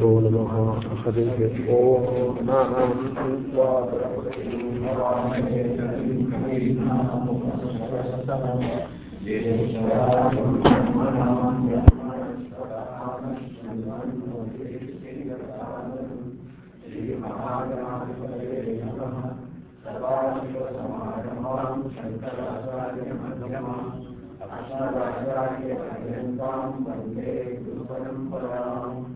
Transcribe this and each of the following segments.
كون مع أخذك كون مع Thank you.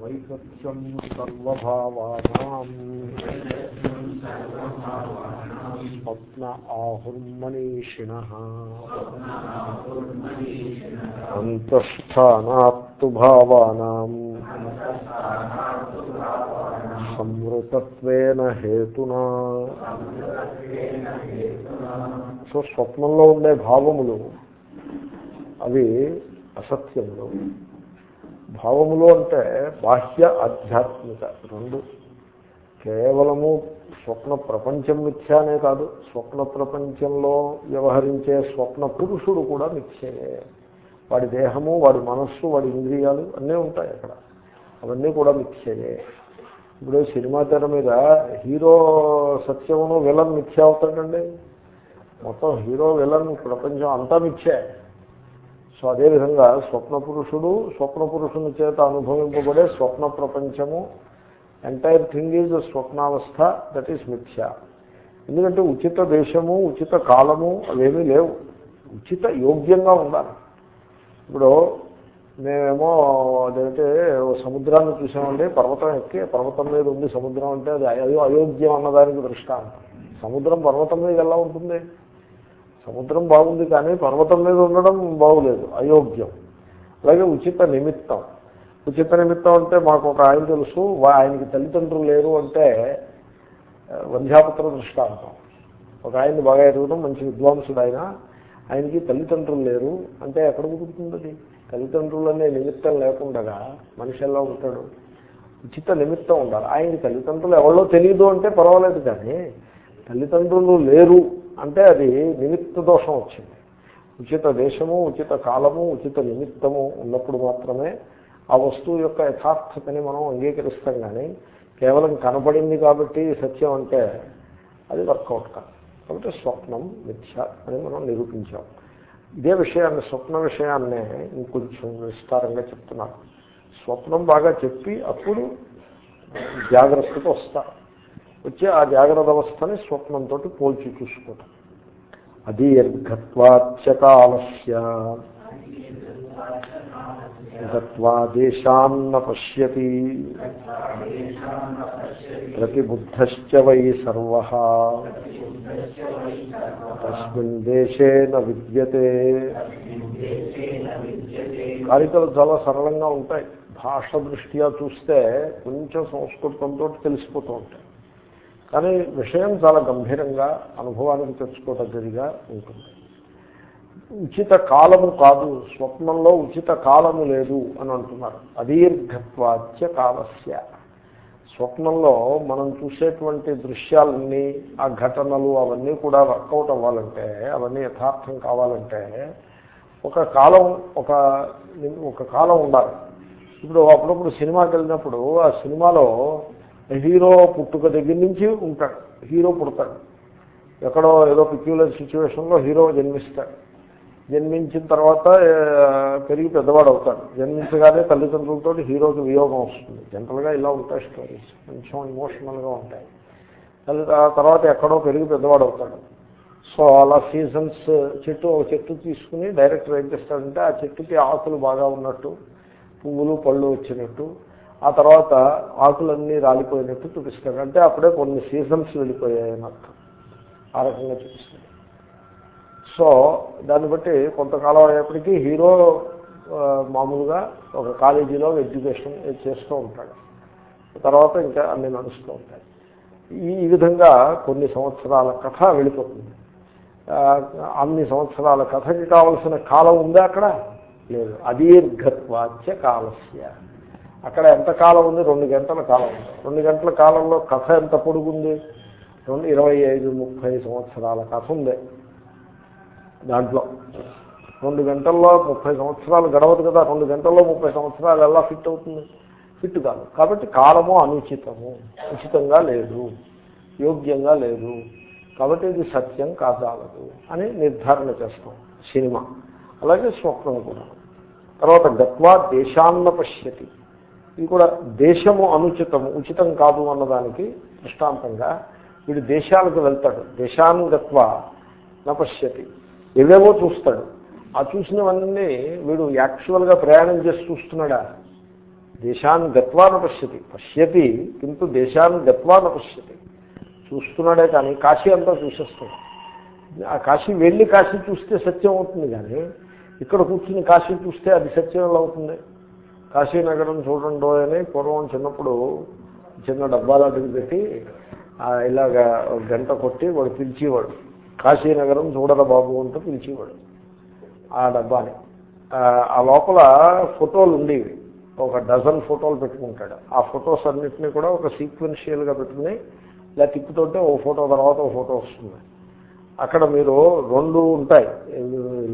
వైసత్యం సర్వభావానాం స్వప్న ఆహుర్మనీషిణ అంతఃస్థానాత్తు భావానాం సంవృతత్వేన హేతునా. సో స్వప్నంలో ఉండే భావములు అవి అసత్యములు. భావములు అంటే బాహ్య ఆధ్యాత్మిక రెండు. కేవలము స్వప్న ప్రపంచం మిథ్యానే కాదు స్వప్న ప్రపంచంలో వ్యవహరించే స్వప్న పురుషుడు కూడా మిథ్యయే వాడి దేహము వాడి మనస్సు వాడి ఇంద్రియాలు అన్నీ ఉంటాయి అక్కడ. అవన్నీ కూడా మిథ్యయే ఇప్పుడు సినిమా తెర మీద హీరో సత్యమును విలన్ మిథ్య అవుతాడండి. మొత్తం హీరో విలన్ ప్రపంచం అంతా మిథ్యే. సో అదేవిధంగా స్వప్న పురుషుడు స్వప్న పురుషుని చేత అనుభవింపబడే స్వప్న ప్రపంచము ఎంటైర్ థింగ్ ఈజ్ స్వప్నావస్థ దట్ ఈస్ మిథ్య. ఎందుకంటే ఉచిత దేశము ఉచిత కాలము అవేమీ లేవు. ఉచిత యోగ్యంగా ఉండాలి. ఇప్పుడు మేమేమో అదైతే సముద్రాన్ని చూసామండి పర్వతం ఎక్కి పర్వతం మీద ఉంది సముద్రం అంటే అది అయో అయోగ్యం అన్నదానికి దృష్టాంతం. సముద్రం పర్వతం మీద ఎలా ఉంటుంది? సముద్రం బాగుంది కానీ పర్వతం మీద ఉండడం బాగులేదు అయోగ్యం. అలాగే ఉచిత నిమిత్తం. ఉచిత నిమిత్తం అంటే మాకు ఒక ఆయన తెలుసు ఆయనకి తల్లిదండ్రులు లేరు అంటే వంధ్యాపత్ర దృష్టాంతం. ఒక ఆయన్ని బాగా ఎరగడం మంచి విద్వాంసుడు ఆయన. ఆయనకి తల్లిదండ్రులు లేరు అంటే ఎక్కడ కుదురుతుంది తల్లిదండ్రులనే నిమిత్తం లేకుండా మనిషి ఎలా ఉంటాడు? ఉచిత నిమిత్తం ఉండాలి. ఆయన తల్లిదండ్రులు ఎవరో తెలియదు అంటే పర్వాలేదు కానీ తల్లిదండ్రులు లేరు అంటే అది నిమిత్త దోషం వచ్చింది. ఉచిత దేశము ఉచిత కాలము ఉచిత నిమిత్తము ఉన్నప్పుడు మాత్రమే ఆ వస్తువు యొక్క యథార్థతని మనం అంగీకరిస్తాం కానీ కేవలం కనపడింది కాబట్టి సత్యం అంటే అది వర్కౌట్ కాదు. కాబట్టి స్వప్నం మిథ్య అని మనం నిరూపించాం. ఇదే విషయాన్ని స్వప్న విషయాన్నే ఇంకొంచెం విస్తారంగా చెప్తున్నారు స్వప్నం బాగా చెప్పి అప్పుడు జాగ్రత్తకు వస్తారు వచ్చి ఆ జాగ్రత్త అవస్థని స్వప్నంతో పోల్చి చూసుకోవటం. అదీర్ఘత్వాచ్యకాలస్య గత్వాదేశాన్న పశ్యతి ప్రతిబుద్ధశ్చ వై సర్వ. తస్మిన్ దేశే విద్యతే. కారికలు చాలా సరళంగా ఉంటాయి. భాష దృష్ట్యా చూస్తే కొంచెం సంస్కృతంతో తెలిసిపోతూ ఉంటాయి. కానీ విషయం చాలా గంభీరంగా అనుభవానికి తెచ్చుకోదగ్గదిగా ఉంటుంది. ఉచిత కాలము కాదు స్వప్నంలో ఉచిత కాలము లేదు అని అంటున్నారు. అదీర్ఘత్వాచ్య కాలస్య స్వప్నంలో మనం చూసేటువంటి దృశ్యాలన్నీ ఆ ఘటనలు అవన్నీ కూడా వర్కౌట్ అవ్వాలంటే అవన్నీ యథార్థం కావాలంటే ఒక కాలం ఒక ఒక కాలం ఉండాలి. ఇప్పుడు అప్పుడప్పుడు సినిమాకి వెళ్ళినప్పుడు ఆ సినిమాలో హీరో పుట్టుక దగ్గర నుంచి ఉంటాడు. హీరో పుడతాడు. ఎక్కడో ఏదో పిక్యులర్ సిచ్యువేషన్లో హీరో జన్మిస్తాడు. జన్మించిన తర్వాత పెరిగి పెద్దవాడు అవుతాడు. జన్మించగానే తల్లిదండ్రులతో హీరోకి వియోగం వస్తుంది. జనరల్గా ఇలా ఉంటాయి స్టోరీస్. కొంచెం ఇమోషనల్గా ఉంటాయి. తల్లి తర్వాత ఎక్కడో పెరిగి పెద్దవాడు అవుతాడు. సో అలా సీజన్స్ చెట్టు ఒక చెట్టు తీసుకుని డైరెక్టర్ ఏం చేస్తాడంటే ఆ చెట్టుకి ఆకులు బాగా ఉన్నట్టు పువ్వులు పళ్ళు వచ్చినట్టు ఆ తర్వాత ఆకులన్నీ రాలిపోయినట్టు చూపిస్తాడు. అంటే అప్పుడే కొన్ని సీజన్స్ వెళ్ళిపోయాయని అర్థం ఆ రకంగా చూపిస్తాడు. సో దాన్ని బట్టి కొంతకాలం అయ్యేప్పటికీ హీరో మామూలుగా ఒక కాలేజీలో ఎడ్యుకేషన్ చేస్తూ ఉంటాడు. తర్వాత ఇంకా అన్ని నడుస్తూ ఉంటాయి. ఈ విధంగా కొన్ని సంవత్సరాల కథ వెళ్ళిపోతుంది. అన్ని సంవత్సరాల కథకి కావలసిన కాలం ఉందా అక్కడ? లేదు. అదీర్ఘత్వాచ్య కాలస్య. అక్కడ ఎంత కాలం ఉంది? రెండు గంటల కాలం ఉంది. రెండు గంటల కాలంలో కథ ఎంత పొడుగుంది? రెండు ఇరవై ఐదు ముప్పై సంవత్సరాల కథ ఉంది. దాంట్లో. రెండు గంటల్లో ముప్పై సంవత్సరాలు గడవదు కదా రెండు గంటల్లో ముప్పై సంవత్సరాలు ఎలా ఫిట్ అవుతుంది? ఫిట్ కాదు. కాబట్టి కాలము అనుచితము. ఉచితంగా లేదు. యోగ్యంగా లేదు. కాబట్టి ఇది సత్యం కాదాలదు అని నిర్ధారణ చేస్తాం. సినిమా. అలాగే స్వప్నం కూడా. తర్వాత గత్వా దేశాన్న పశ్యతి. ఇది కూడా దేశము అనుచితము ఉచితం కాదు అన్నదానికి దృష్టాంతంగా వీడు దేశాలకు వెళ్తాడు. దేశాన్ని గత్వా నపశ్యతి ఏవేవో చూస్తాడు. ఆ చూసినవన్నీ వీడు యాక్చువల్గా ప్రయాణం చేసి చూస్తున్నాడా? దేశాన్ని గత్వాన పశ్యతి పశ్యతి కింద దేశాన్ని గత్వాన పశ్యతి చూస్తున్నాడే కానీ కాశీ అంతా చూసేస్తాడు. ఆ కాశీ వెళ్ళి కాశీ చూస్తే సత్యం అవుతుంది కానీ ఇక్కడ కూర్చుని కాశీ చూస్తే అది సత్యం ఎలా అవుతుంది? కాశీనగరం చూడండి అని పూర్వం చిన్నప్పుడు చిన్న డబ్బాలాంటివి పెట్టి ఇలాగ ఇలాగా గంట కొట్టి వాడు పిలిచేవాడు. కాశీనగరం చూడరా బాబు అంటూ పిలిచేవాడు ఆ డబ్బాని. ఆ, ఆ లోపల ఫోటోలు ఉండేవి. ఒక డజన్ ఫోటోలు పెట్టుకుంటాడు. ఆ ఫొటోస్ అన్నింటినీ కూడా ఒక సీక్వెన్షియల్గా పెట్టుకుని ఇలా తిప్పుతుంటే ఓ ఫోటో తర్వాత ఓ ఫోటో వస్తుంది. అక్కడ మీరు రెండు ఉంటాయి.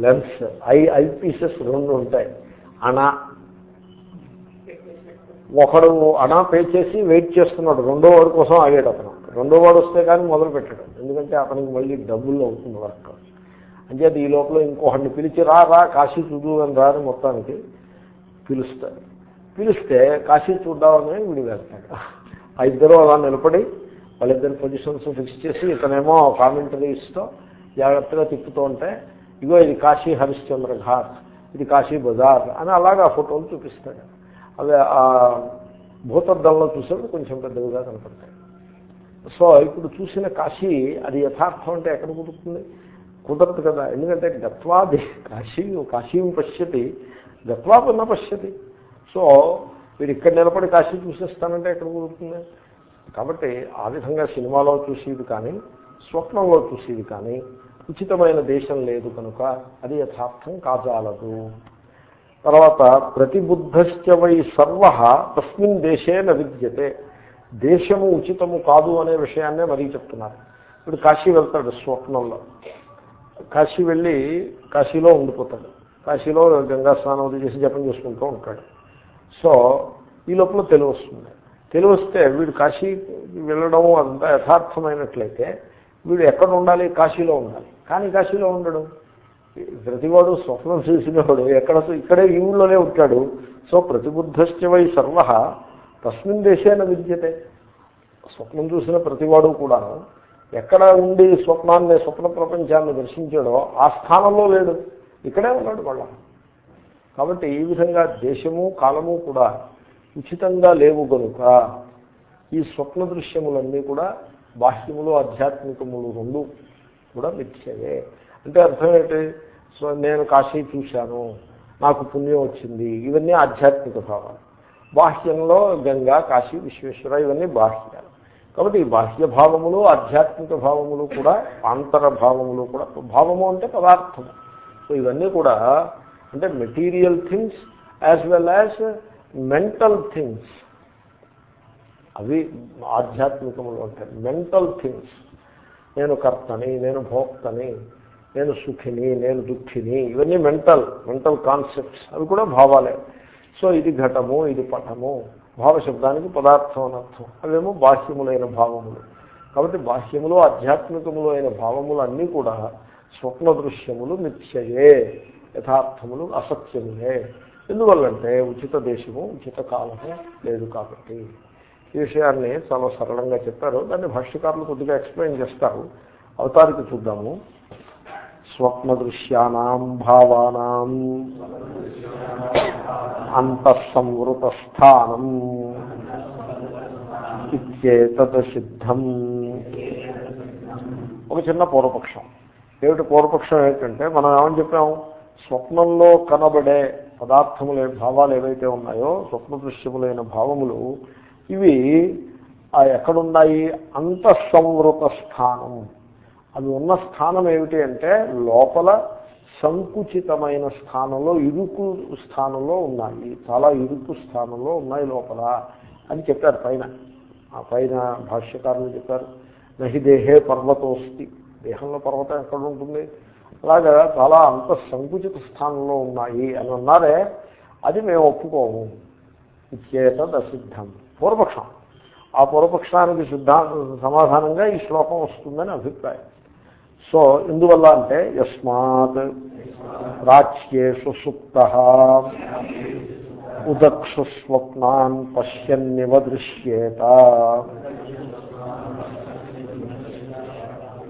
లెన్స్ ఐ ఐ పీసెస్ రెండు ఉంటాయి. అనా ఒకడు అనా పే చేసి వెయిట్ చేస్తున్నాడు. రెండో వాడి కోసం ఆగాడు అతను. రెండో వాడు వస్తే కానీ మొదలు పెట్టాడు. ఎందుకంటే అతనికి మళ్ళీ డబ్బుల్లో అవుతుంది వర్క్ అంచేది ఈ లోపల ఇంకొకడిని పిలిచి రా రా కాశీ చూడు అని రాని మొత్తానికి పిలుస్తాడు పిలిస్తే కాశీ చూద్దామని వీడు వేస్తాడు ఆ ఇద్దరు అలా నిలబడి వాళ్ళిద్దరు పొజిషన్స్ ఫిక్స్ చేసి ఇతనేమో కామెంటరీ ఇస్తూ జాగ్రత్తగా తిప్పుతూ ఉంటే ఇగో ఇది కాశీ హరిశ్చంద్ర ఘాట్ ఇది కాశీ బజార్ అని అలాగా ఫోటోలు చూపిస్తాడు. అవి ఆ భూతద్దంలో చూసేది కొంచెం పెద్దవిగా కనపడతాయి. సో ఇప్పుడు చూసిన కాశీ అది యథార్థం అంటే ఎక్కడ కుదురుతుంది? కుదరదు కదా. ఎందుకంటే గత్వాది కాశీ కాశీం పశ్యతి గత్వా పున్న పశ్యతి. సో వీడు ఇక్కడ నిలబడి కాశీ చూసేస్తానంటే ఎక్కడ కుదురుతుంది? కాబట్టి ఆ విధంగా సినిమాలో చూసేది కానీ స్వప్నంలో చూసేది కానీ ఉచితమైన దేశం లేదు కనుక అది యథార్థం కాజాలదు. తర్వాత ప్రతిబుద్ధశ్చ వై సర్వ తస్మిన్ దేశే న విద్యతే. దేశము ఉచితము కాదు అనే విషయాన్నే మరీ చెప్తున్నారు. ఇప్పుడు కాశీ వెళ్తాడు స్వప్నంలో. కాశీ వెళ్ళి కాశీలో ఉండిపోతాడు. కాశీలో గంగా స్నానం చేసి జపం చేసుకుంటూ ఉంటాడు. సో ఈ లోపల తెలివి వస్తుంది. తెలివి వస్తే వీడు కాశీ వెళ్ళడం అంతా యథార్థమైనట్లయితే వీడు ఎక్కడ ఉండాలి? కాశీలో ఉండాలి. కానీ కాశీలో ఉండడు. ప్రతివాడు స్వప్నం చూసినవాడు ఎక్కడ ఇక్కడే ఈ ఊళ్ళోనే ఉంటాడు. సో ప్రతిబుద్ధశ్చవై సర్వ తస్మిన్ దేశేన విద్యతే. స్వప్నం చూసిన ప్రతివాడు కూడా ఎక్కడ ఉండి స్వప్నాన్ని స్వప్న ప్రపంచాన్ని దర్శించాడో ఆ స్థానంలో లేడు. ఇక్కడే ఉన్నాడు వాళ్ళ. కాబట్టి ఈ విధంగా దేశము కాలము కూడా ఉచితంగా లేవు కనుక ఈ స్వప్న దృశ్యములన్నీ కూడా బాహ్యములు ఆధ్యాత్మికములు రెండు కూడా మిథ్యయే. అంటే అర్థం ఏంటి? సో నేను కాశీ చూశాను నాకు పుణ్యం వచ్చింది ఇవన్నీ ఆధ్యాత్మిక భావాలు. బాహ్యంలో గంగా కాశీ విశ్వేశ్వర ఇవన్నీ బాహ్యాలు. కాబట్టి ఈ బాహ్య భావములు ఆధ్యాత్మిక భావములు కూడా ఆంతర భావములు కూడా భావము అంటే పదార్థము. సో ఇవన్నీ కూడా అంటే material things as well as mental things అవి ఆధ్యాత్మికములు ఉంటాయి మెంటల్ థింగ్స్ నేను కర్తని నేను భోక్తని నేను సుఖిని నేను దుఃఖిని ఇవన్నీ మెంటల్ మెంటల్ కాన్సెప్ట్స్ అవి కూడా భావాలే. సో ఇది ఘటము ఇది పటము భావశబ్దానికి పదార్థం అనర్థం అవేమో బాహ్యములైన భావములు. కాబట్టి బాహ్యములు ఆధ్యాత్మికములు అయిన భావములు అన్నీ కూడా స్వప్న దృశ్యములు మిథ్యయే యథార్థములు అసత్యములే. ఎందువల్లంటే ఉచిత దేశము ఉచిత కాలము లేదు కాబట్టి. ఈ విషయాన్ని చాలా సరళంగా చెప్పారు. దాన్ని భాష్యకారులు కొద్దిగా ఎక్స్ప్లెయిన్ చేస్తారు. అవతారికి చూద్దాము. స్వప్న దృశ్యానాం భావానాం అంతఃసంవృతస్థానం సిద్ధం. ఒక చిన్న పూర్వపక్షం. ఏమిటి పూర్వపక్షం ఏంటంటే మనం ఏమని చెప్పాము? స్వప్నంలో కనబడే పదార్థములే భావాలు ఏవైతే ఉన్నాయో స్వప్న దృశ్యములైన భావములు ఇవి ఎక్కడున్నాయి? అంతఃసంవృత స్థానం అవి ఉన్న స్థానం ఏమిటి అంటే లోపల సంకుచితమైన స్థానంలో ఇరుకు స్థానంలో ఉన్నాయి. చాలా ఇరుకు స్థానంలో ఉన్నాయి లోపల అని చెప్పారు పైన. ఆ పైన భాష్యకారులు చెప్పారు. నహి దేహే పర్వతోస్తి. దేహంలో పర్వతం ఎక్కడ ఉంటుంది? అలాగా చాలా అంత సంకుచిత స్థానంలో ఉన్నాయి అని అన్నారే అది మేము ఒప్పుకోము. ఇచ్చేతద్ అసిద్ధం పూర్వపక్షం. ఆ పూర్వపక్షానికి సిద్ధాంత సమాధానంగా ఈ శ్లోకం వస్తుందని అభిప్రాయం. సో ఎందువల్ల అంటే యస్మాత్ ప్రాచ్యేషు సుప్త ఉదక్షు స్వప్నాన్ పశ్యన్నివ దృశ్యేత.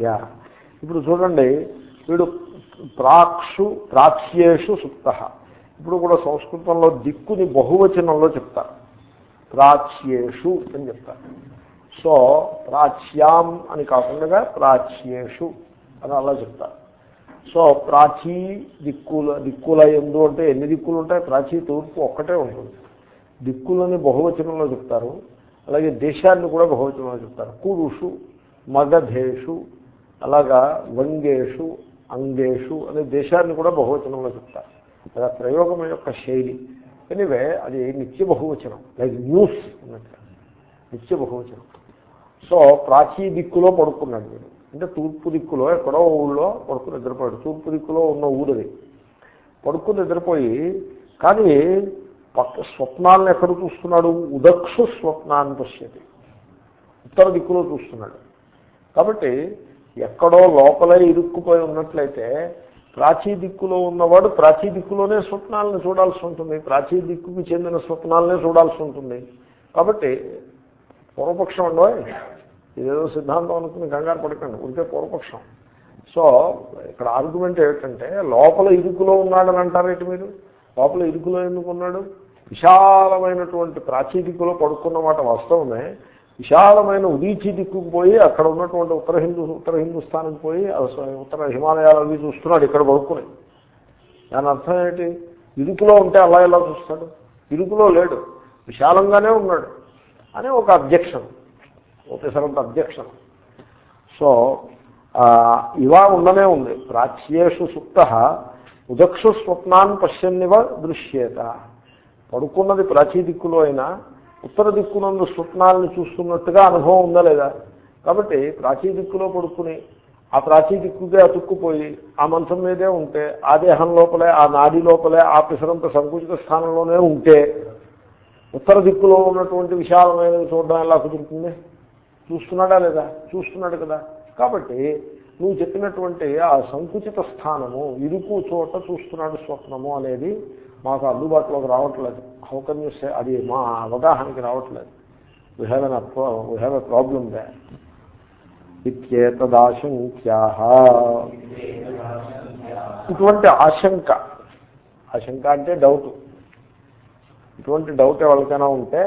యా. ఇప్పుడు చూడండి వీడు ప్రాక్షు ప్రాచ్యేషు సుప్త. ఇప్పుడు కూడా సంస్కృతంలో దిక్కుని బహువచనంలో చెప్తారు. ప్రాచ్యేషు అని చెప్తారు. సో ప్రాచ్యాం అని కాకుండా ప్రాచ్యేషు. అని అలా చెప్తారు సో ప్రాచీ దిక్కుల దిక్కుల ఎందు అంటే ఎన్ని దిక్కులు ఉంటాయి? ప్రాచీ తూర్పు ఒక్కటే ఉంటుంది. దిక్కులని బహువచనంలో చెప్తారు. అలాగే దేశాన్ని కూడా బహువచనంలో చెప్తారు. కురుషు మగధేషు అలాగా వంగేషు అంగేషు అనే దేశాన్ని కూడా బహువచనంలో చెప్తారు. అలా ప్రయోగం యొక్క శైలి. ఎనివే అది నిత్య బహువచనం. లైక్ న్యూస్ అన్నట్టు. నిత్య బహువచనం. సో ప్రాచీ దిక్కులో పడుకున్నాడు వీడు. అంటే తూర్పు దిక్కులో ఎక్కడో ఊళ్ళో పడుకుని నిద్రపోయాడు. తూర్పు దిక్కులో ఉన్న ఊరిది పడుకుని నిద్రపోయి కానీ పక్క స్వప్నాలను ఎక్కడ చూస్తున్నాడు? ఉదక్షు స్వప్నాన్ని పశ్యతి. ఉత్తర దిక్కులో చూస్తున్నాడు. కాబట్టి ఎక్కడో లోపలే ఇరుక్కుపోయి ఉన్నట్లయితే ప్రాచీ దిక్కులో ఉన్నవాడు ప్రాచీ దిక్కులోనే స్వప్నాలను చూడాల్సి ఉంటుంది. ప్రాచీ దిక్కుకి చెందిన స్వప్నాలనే చూడాల్సి ఉంటుంది. కాబట్టి పూర్వపక్షం అండో ఇదేదో సిద్ధాంతం అనుకుని కంగారు పడకండి ఉంటే పూర్వపక్షం. సో ఇక్కడ ఆర్గ్యుమెంట్ ఏమిటంటే లోపల ఇరుకులో ఉన్నాడని అంటారేంటి మీరు? లోపల ఇరుకులో ఎందుకు ఉన్నాడు? విశాలమైనటువంటి ప్రాచీ దిక్కులో పడుకున్న మాట వాస్తవమే. విశాలమైన ఉదీచి దిక్కుకు పోయి అక్కడ ఉన్నటువంటి ఉత్తర హిందూ ఉత్తర హిందుస్థాన్కి పోయి ఉత్తర హిమాలయాలు అవి చూస్తున్నాడు ఇక్కడ పడుకుని. దాని అర్థం ఏంటి? ఇరుకులో ఉంటే అలా ఎలా చూస్తాడు? ఇరుకులో లేడు విశాలంగానే ఉన్నాడు. అని ఒక అబ్జెక్షన్. ఒకసారంత అబ్జెక్షన్ సో ఇవా ఉండనే ఉంది. ప్రాచ్యేషు సుప్త ఉదక్షు స్వప్నాన్ పశ్యన్నివ దృశ్యేత. పడుకున్నది ప్రాచీ దిక్కులో అయినా ఉత్తర దిక్కునందు స్వప్నాలను చూస్తున్నట్టుగా అనుభవం ఉందా లేదా? కాబట్టి ప్రాచీ దిక్కులో పడుకుని ఆ ప్రాచీ దిక్కుకే అతుక్కుపోయి ఆ మంచం మీదే ఉంటే ఆ దేహం లోపలే ఆ నాడి లోపలే ఆ పిసరంత సంకుచిత స్థానంలోనే ఉంటే ఉత్తర దిక్కులో ఉన్నటువంటి విశాలమైనది చూడడం ఎలా కుదురుతుంది? చూస్తున్నాడా లేదా? చూస్తున్నాడు కదా. కాబట్టి నువ్వు చెప్పినటువంటి ఆ సంకుచిత స్థానము ఇరుకు చోట చూస్తున్నాడు స్వప్నము అనేది మాకు అందుబాటులోకి రావట్లేదు. హౌకన్యూస్ అది మా అవగాహనకి రావట్లేదు. We have an we have a problem they ఇత్యేతదాశంక్యా ఇటువంటి ఆశంక ఆశంక అంటే డౌట్ ఇటువంటి డౌట్ ఎవరికైనా ఉంటే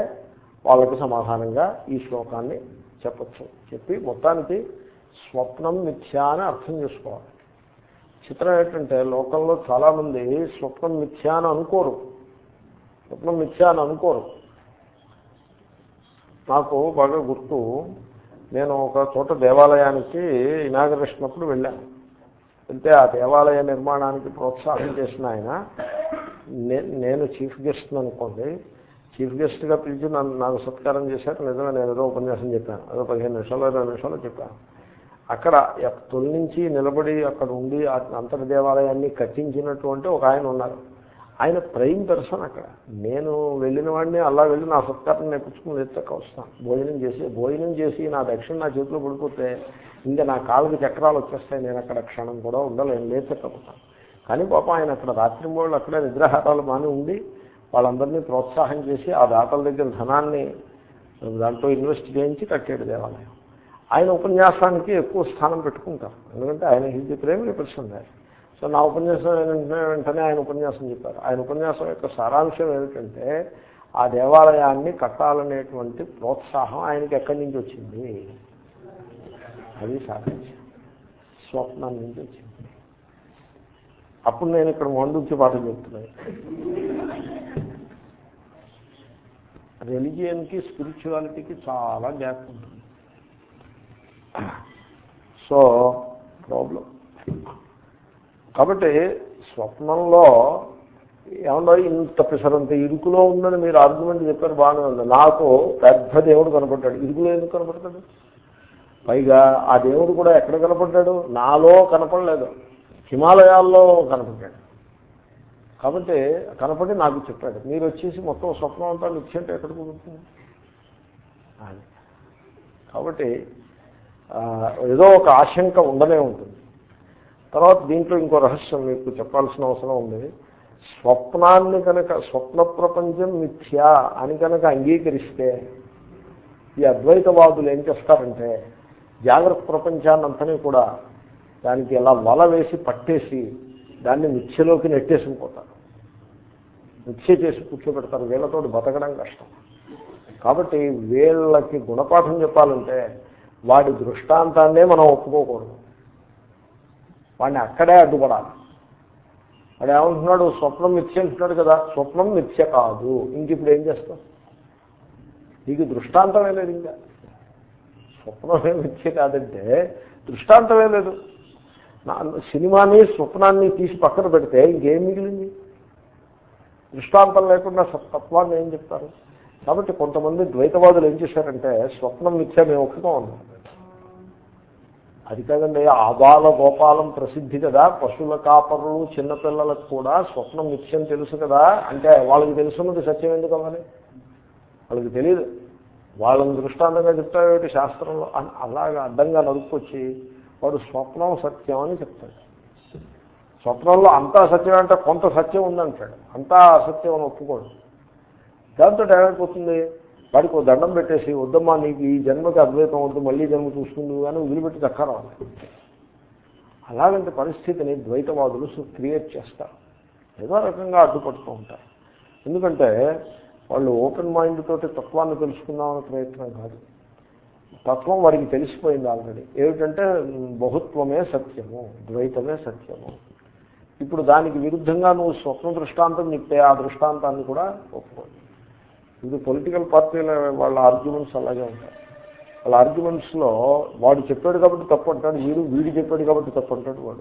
వాళ్ళకి సమాధానంగా ఈ శ్లోకాన్ని చెప్పచ్చు. చెప్పి మొత్తానికి స్వప్నం మిథ్యా అని అర్థం చేసుకోవాలి. చిత్రం ఏంటంటే లోకంలో చాలామంది స్వప్నం మిథ్యా అని అనుకోరు. స్వప్నం మిథ్యా అని అనుకోరు. నాకు బాగా గుర్తు నేను ఒక చోట దేవాలయానికి ఇనాగరేషన్ వెళ్ళాను వెళ్తే ఆ దేవాలయ నిర్మాణానికి ప్రోత్సాహం చేసిన ఆయన నేను చీఫ్ గెస్ట్ అనుకోండి చీఫ్ గెస్ట్గా పిలిచి నన్ను నాకు సత్కారం చేశారు నిజంగా నేను ఏదో ఉపన్యాసం చెప్పాను. ఏదో పదిహేను నిమిషాలు ఇరవై నిమిషాలు చెప్పాను. అక్కడ తొలి నుంచి నిలబడి అక్కడ ఉండి అంతర్దేవాలయాన్ని కట్టించినటువంటి ఒక ఆయన ఉన్నారు. ఆయన ప్రైమ్ పర్సన్ అక్కడ. నేను వెళ్ళిన వాడిని అలా వెళ్ళి నా సత్కారం నేర్పించుకుని లేచక్క వస్తాను. భోజనం చేసి భోజనం చేసి నా దక్షిణ నా చేతిలో పడిపోతే ఇంకా నా కాళ్ళకి చక్రాలు వచ్చేస్తాయి. నేను అక్కడ క్షణం కూడా ఉండలేను లేచకపోతాను కానీ పాపం ఆయన అక్కడ రాత్రి వాళ్ళు అక్కడ నిద్రాహారాలు మాని ఉండి వాళ్ళందరినీ ప్రోత్సాహం చేసి ఆ దాతల దగ్గర ధనాన్ని దాంట్లో ఇన్వెస్ట్ చేయించి కట్టాడు దేవాలయం. ఆయన ఉపన్యాసానికి ఎక్కువ స్థానం పెట్టుకుంటారు. ఎందుకంటే ఆయన హిందీ ప్రేమి పర్సన్ సో నా ఉపన్యాసం వెంటనే ఆయన ఉపన్యాసం చెప్పారు. ఆయన ఉపన్యాసం యొక్క సారాంశం ఏమిటంటే ఆ దేవాలయాన్ని కట్టాలనేటువంటి ప్రోత్సాహం ఆయనకి ఎక్కడి నుంచి వచ్చింది? అది సారాంశం. స్వప్నం నుంచి వచ్చింది. అప్పుడు నేను ఇక్కడ మండుకి పాఠం చెప్తున్నాను. రిలిజియన్కి స్పిరిచువాలిటీకి చాలా గ్యాప్ ఉంటుంది. So problem. కాబట్టి స్వప్నంలో ఏమన్నా ఇంత పిసరంత ఇరుకులో ఉందని మీరు ఆర్గ్యుమెంట్ చెప్పారు బాగానే ఉంది. నాకు పెద్ద దేవుడు కనపడ్డాడు. ఇరుకులో ఎందుకు కనపడతాడు? పైగా ఆ దేవుడు కూడా ఎక్కడ కనపడ్డాడు? నాలో కనపడలేదు. హిమాలయాల్లో కనపడ్డాడు. కాబట్టి కనపడి నాకు చెప్పాడు. మీరు వచ్చేసి మొత్తం స్వప్నం అంతా నిత్యంటే ఎక్కడ కుదురుతుంది? అది. కాబట్టి ఏదో ఒక ఆశంక ఉండనే ఉంటుంది. తర్వాత దీంట్లో ఇంకో రహస్యం మీకు చెప్పాల్సిన అవసరం ఉంది. స్వప్నాన్ని కనుక స్వప్న ప్రపంచం మిథ్యా అని కనుక అంగీకరిస్తే ఈ అద్వైతవాదులు ఏం చేస్తారంటే జాగ్రత్త ప్రపంచాన్ని అంతని కూడా దానికి ఎలా వల వేసి పట్టేసి దాన్ని మిథ్యలోకి నెట్టేసుకుపోతారు మిథ్య చేసి కూర్చోబెడతారు. వీళ్ళతో బతకడం కష్టం. కాబట్టి వీళ్ళకి గుణపాఠం చెప్పాలంటే వాడి దృష్టాంతాన్నే మనం ఒప్పుకోకూడదు. వాడిని అక్కడే అడ్డుపడాలి. వాడు ఏమంటున్నాడు? స్వప్నం మిథ్య అంటున్నాడు కదా. స్వప్నం మిథ్య కాదు. ఇంక ఇప్పుడు ఏం చేస్తాం? నీకు దృష్టాంతమే లేదు ఇంకా. స్వప్నమే మిథ్య కాదంటే దృష్టాంతమే లేదు. సినిమాని స్వప్నాన్ని తీసి పక్కన పెడితే ఇంకేం మిగిలింది? దృష్టాంతం లేకుండా తత్వాన్ని ఏం చెప్తారు? కాబట్టి కొంతమంది ద్వైతవాదులు ఏం చేశారంటే స్వప్నం మిథ్యా మేము ఒప్పుకోమన్నాం అది కాదండి ఆబాల గోపాలం ప్రసిద్ధి కదా పశువుల కాపరులు చిన్నపిల్లలకు కూడా స్వప్నం మిథ్యం తెలుసు కదా అంటే వాళ్ళకి తెలుసున్నది సత్యం ఎందుకు అవ్వాలి? వాళ్ళకి తెలియదు వాళ్ళని దృష్టాంతంగా చెప్తావేమిటి శాస్త్రంలో? అని అలాగా అడ్డంగా నడుపుకొచ్చి వాడు స్వప్నం సత్యం అని చెప్తాడు. స్వప్నంలో అంతా సత్యం అంటే కొంత సత్యం ఉందంటాడు. అంతా అసత్యం అని ఒప్పుకోడు. దాంతో ఏమైపోతుంది? వాడికి ఒక దండం పెట్టేసి వద్దమ్మా నీకు ఈ జన్మకి అద్వైతం వద్దు మళ్ళీ జన్మ చూసుకుంది కానీ వదిలిపెట్టి దక్కరావాలి అలాగంటి పరిస్థితిని ద్వైతవాదులు క్రియేట్ చేస్తారు. ఏదో రకంగా అడ్డుపడుతూ ఉంటారు. ఎందుకంటే వాళ్ళు ఓపెన్ మైండ్ తోటి తత్వాన్ని తెలుసుకుందామనే ప్రయత్నం కాదు. తత్వం వారికి తెలిసిపోయింది ఆల్రెడీ. ఏమిటంటే బహుత్వమే సత్యము ద్వైతమే సత్యము. ఇప్పుడు దానికి విరుద్ధంగా నువ్వు స్వప్న దృష్టాంతం నిప్పే ఆ దృష్టాంతాన్ని కూడా ఒప్పుకోండి ఇది పొలిటికల్ పార్టీల వాళ్ళ ఆర్గ్యుమెంట్స్ అలాగే ఉంటాయి. వాళ్ళ ఆర్గ్యుమెంట్స్లో వాడు చెప్పాడు కాబట్టి తప్పు అంటాడు వీడు వీడు చెప్పాడు కాబట్టి తప్పు అంటాడు వాడు.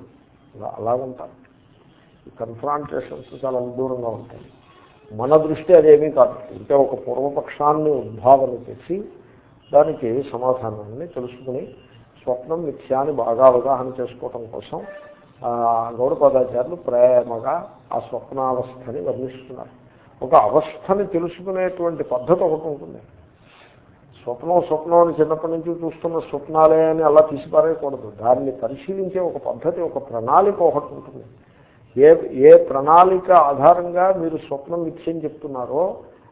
అలా అలాగుంటారు కన్ఫ్రాంటేషన్స్ చాలా దూరంగా ఉంటాయి. మన దృష్టి అదేమీ కాదు. అంటే ఒక పూర్వపక్షాన్ని ఉద్భావన చేసి దానికి సమాధానాన్ని తెలుసుకుని స్వప్నం మిథ్యాన్ని బాగా అవగాహన చేసుకోవటం కోసం గౌడపాదాచార్యులు ప్రేమగా ఆ స్వప్నావస్థని వర్ణిస్తున్నారు. ఒక అవస్థని తెలుసుకునేటువంటి పద్ధతి ఒకటి ఉంటుంది. స్వప్నం స్వప్నం అని చిన్నప్పటి నుంచి చూస్తున్న స్వప్నాలే అని అలా తీసిపారేయకూడదు. దాన్ని పరిశీలించే ఒక పద్ధతి ఒక ప్రణాళిక ఒకటి ఉంటుంది. ఏ ఏ ప్రణాళిక ఆధారంగా మీరు స్వప్నం మిథ్యం చెప్తున్నారో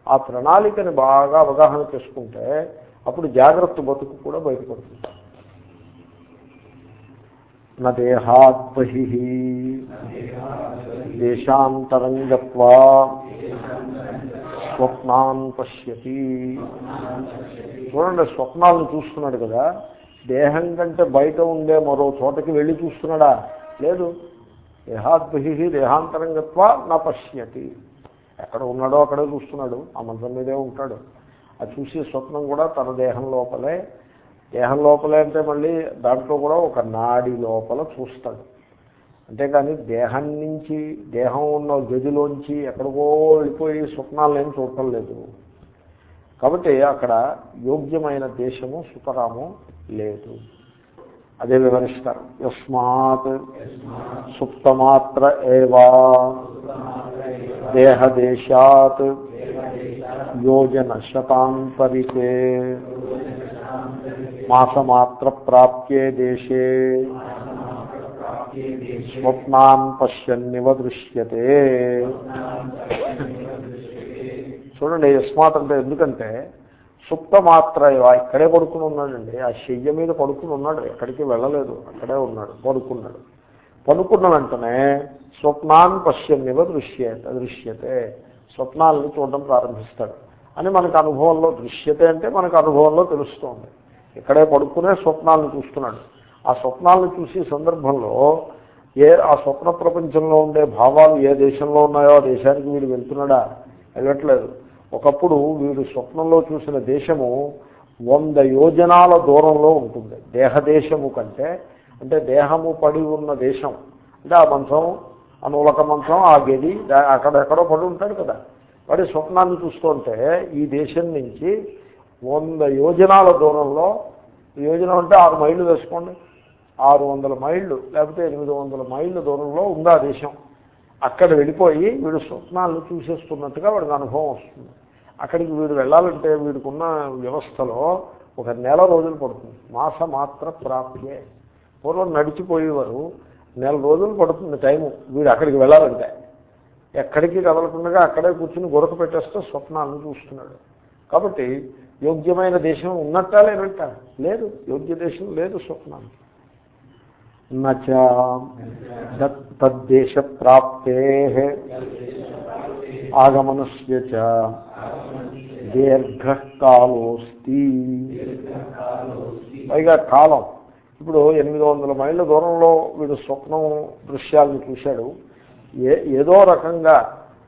ఆ ప్రణాళికని బాగా అవగాహన చేసుకుంటే అప్పుడు జాగ్రత్త బతుకు కూడా బయటపడుతుంది. నా దేహాత్ బహి దేశాంతరం స్వప్నాన్ పశ్యతి. చూడండి స్వప్నాలను చూస్తున్నాడు కదా. దేహం కంటే బయట ఉండే మరో చోటకి వెళ్ళి చూస్తున్నాడా? లేదు. దేహాద్బహి దేహాంతరంగత్వా నా పశ్యతి. ఎక్కడ ఉన్నాడో అక్కడే చూస్తున్నాడు. ఆ మంచం మీదే ఉంటాడు. అది చూసే స్వప్నం కూడా తన దేహం లోపలే. దేహం లోపలే అంటే మళ్ళీ దాంట్లో కూడా ఒక నాడి లోపల చూస్తాడు. అంతేకాని దేహం నుంచి దేహం ఉన్న గదిలోంచి ఎక్కడికో వెళ్ళిపోయి స్వప్నాలు ఏం చూడటం లేదు. కాబట్టి అక్కడ యోగ్యమైన దేశము సుఖరాము లేదు. అదే వివరిస్తారు యస్మాత్ సుప్తమాత్ర ఏవా దేహదేశాత్ యోజన శతాంతరితే మాసమాత్ర ప్రాప్యే దేశే స్వప్నాన్ పశ్యన్నివ దృశ్యతే చూడండి యస్మాత్ అంటే ఎందుకంటే సుప్త మాత్ర ఇక్కడే పడుకుని ఉన్నాడండి. ఆ శయ్య మీద పడుకుని ఉన్నాడు. ఎక్కడికి వెళ్ళలేదు. అక్కడే ఉన్నాడు. పడుకున్నాడు. పడుకున్న వెంటనే స్వప్నాన్ పశ్యన్నివ దృశ్యత దృశ్యతే. స్వప్నాలను చూడడం ప్రారంభిస్తాడు. అని మనకు అనుభవంలో దృశ్యతే అంటే మనకు అనుభవంలో తెలుస్తోంది. ఇక్కడే పడుకునే స్వప్నాలను చూస్తున్నాడు. ఆ స్వప్నాలను చూసే సందర్భంలో ఏ ఆ స్వప్న ప్రపంచంలో ఉండే భావాలు ఏ దేశంలో ఉన్నాయో ఆ దేశానికి వీడు వెళ్తున్నాడా? వెళ్ళట్లేదు. ఒకప్పుడు వీడు స్వప్నంలో చూసిన దేశము వంద యోజనాల దూరంలో ఉంటుంది. దేహదేశము కంటే అంటే దేహము పడి ఉన్న దేశం. అంటే ఆ మంచం అనులక మంచం ఆ గది అక్కడెక్కడో పడి ఉంటాడు కదా. వాడి స్వప్నాన్ని చూస్తుంటే ఈ దేశం నుంచి వంద యోజనాల దూరంలో యోజన అంటే ఆరు మైళ్ళు వేసుకోండి. ఆరు వందల మైళ్ళు లేకపోతే ఎనిమిది వందల మైళ్ళ దూరంలో ఉంది ఆ దేశం? అక్కడ వెళ్ళిపోయి వీడు స్వప్నాలను చూసేస్తున్నట్టుగా వాడికి అనుభవం వస్తుంది. అక్కడికి వీడు వెళ్ళాలంటే వీడికున్న వ్యవస్థలో ఒక నెల రోజులు పడుతుంది. మాస మాత్ర ప్రాప్యే. పూర్వం నడిచిపోయేవారు నెల రోజులు పడుతుంది టైము వీడు అక్కడికి వెళ్ళాలంటే. ఎక్కడికి కదలకుండా అక్కడే కూర్చుని గొరక పెట్టేస్తే స్వప్నాలను చూస్తున్నాడు. కాబట్టి యోగ్యమైన దేశం ఉన్నట్టా లేనట్ట లేదు. యోగ్య దేశం లేదు స్వప్నానికి. తద్దేశ ప్రాప్తే ఆగమనస్ దీర్ఘకాలోస్తి పైగా కాలం. ఇప్పుడు ఎనిమిది వందల మైళ్ళ దూరంలో వీడు స్వప్నం దృశ్యాలను చూశాడు. ఏ ఏదో రకంగా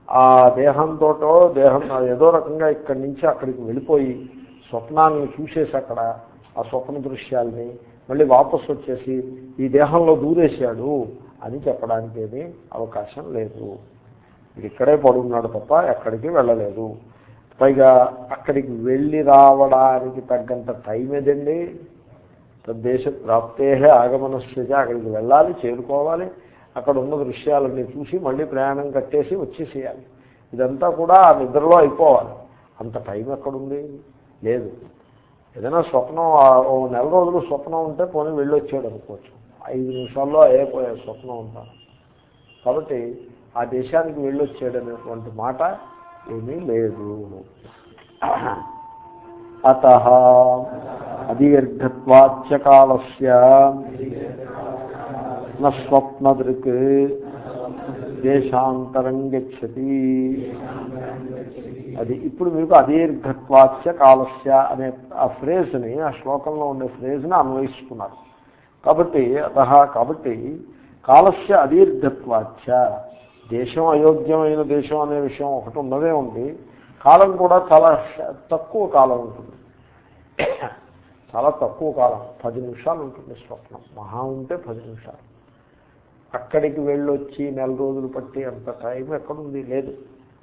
ఆ దేహంతోటో దేహం ఏదో రకంగా ఇక్కడి నుంచి అక్కడికి వెళ్ళిపోయి స్వప్నాన్ని చూసేసి అక్కడ ఆ స్వప్న దృశ్యాల్ని మళ్ళీ వాపసు వచ్చేసి ఈ దేహంలో దూరేశాడు అని చెప్పడానికి ఏమీ అవకాశం లేదు. ఇక్కడే పడున్నాడు తప్ప ఎక్కడికి వెళ్ళలేదు. పైగా అక్కడికి వెళ్ళి రావడానికి తగ్గంత టైం ఏదండి? తద్దేశ ప్రాప్తే ఆగమనస్యజ అక్కడికి వెళ్ళాలి చేరుకోవాలి. అక్కడ ఉన్న దృశ్యాలన్నీ చూసి మళ్ళీ ప్రయాణం కట్టేసి వచ్చేసేయాలి. ఇదంతా కూడా నిద్రలో అయిపోవాలి. అంత టైం ఎక్కడుంది? లేదు. ఏదైనా స్వప్నం ఓ నెల రోజులు స్వప్నం ఉంటే పోనీ వెళ్ళొచ్చాడు అనుకోవచ్చు. ఐదు నిమిషాల్లో అయిపోయే స్వప్నం ఉంటాను కాబట్టి ఆ దేశానికి వెళ్ళొచ్చాడు అనేటువంటి మాట ఏమీ లేదు. అత అదీర్ఘత్వాచ కాలస్య స్వప్నదృక్ దేశాంతరం గచ్చతి అది ఇప్పుడు మీకు అదీర్ఘత్వాచ్య కాలస్య అనే ఆ ఫ్రేజ్ని ఆ శ్లోకంలో ఉండే ఫ్రేజ్ని అన్వయిస్తున్నారు. కాబట్టి అత కాబట్టి కాలస్య అదీర్ఘత్వాచ్య దేశం అయోగ్యమైన దేశం అనే విషయం ఒకటి ఉన్నదే ఉంది. కాలం కూడా చాలా తక్కువ కాలం ఉంటుంది. చాలా తక్కువ కాలం. పది నిమిషాలు ఉంటుంది స్వప్నం మహా ఉంటే పది నిమిషాలు. అక్కడికి వెళ్ళొచ్చి నెల రోజులు పట్టి అంత టైం ఎక్కడుంది? లేదు.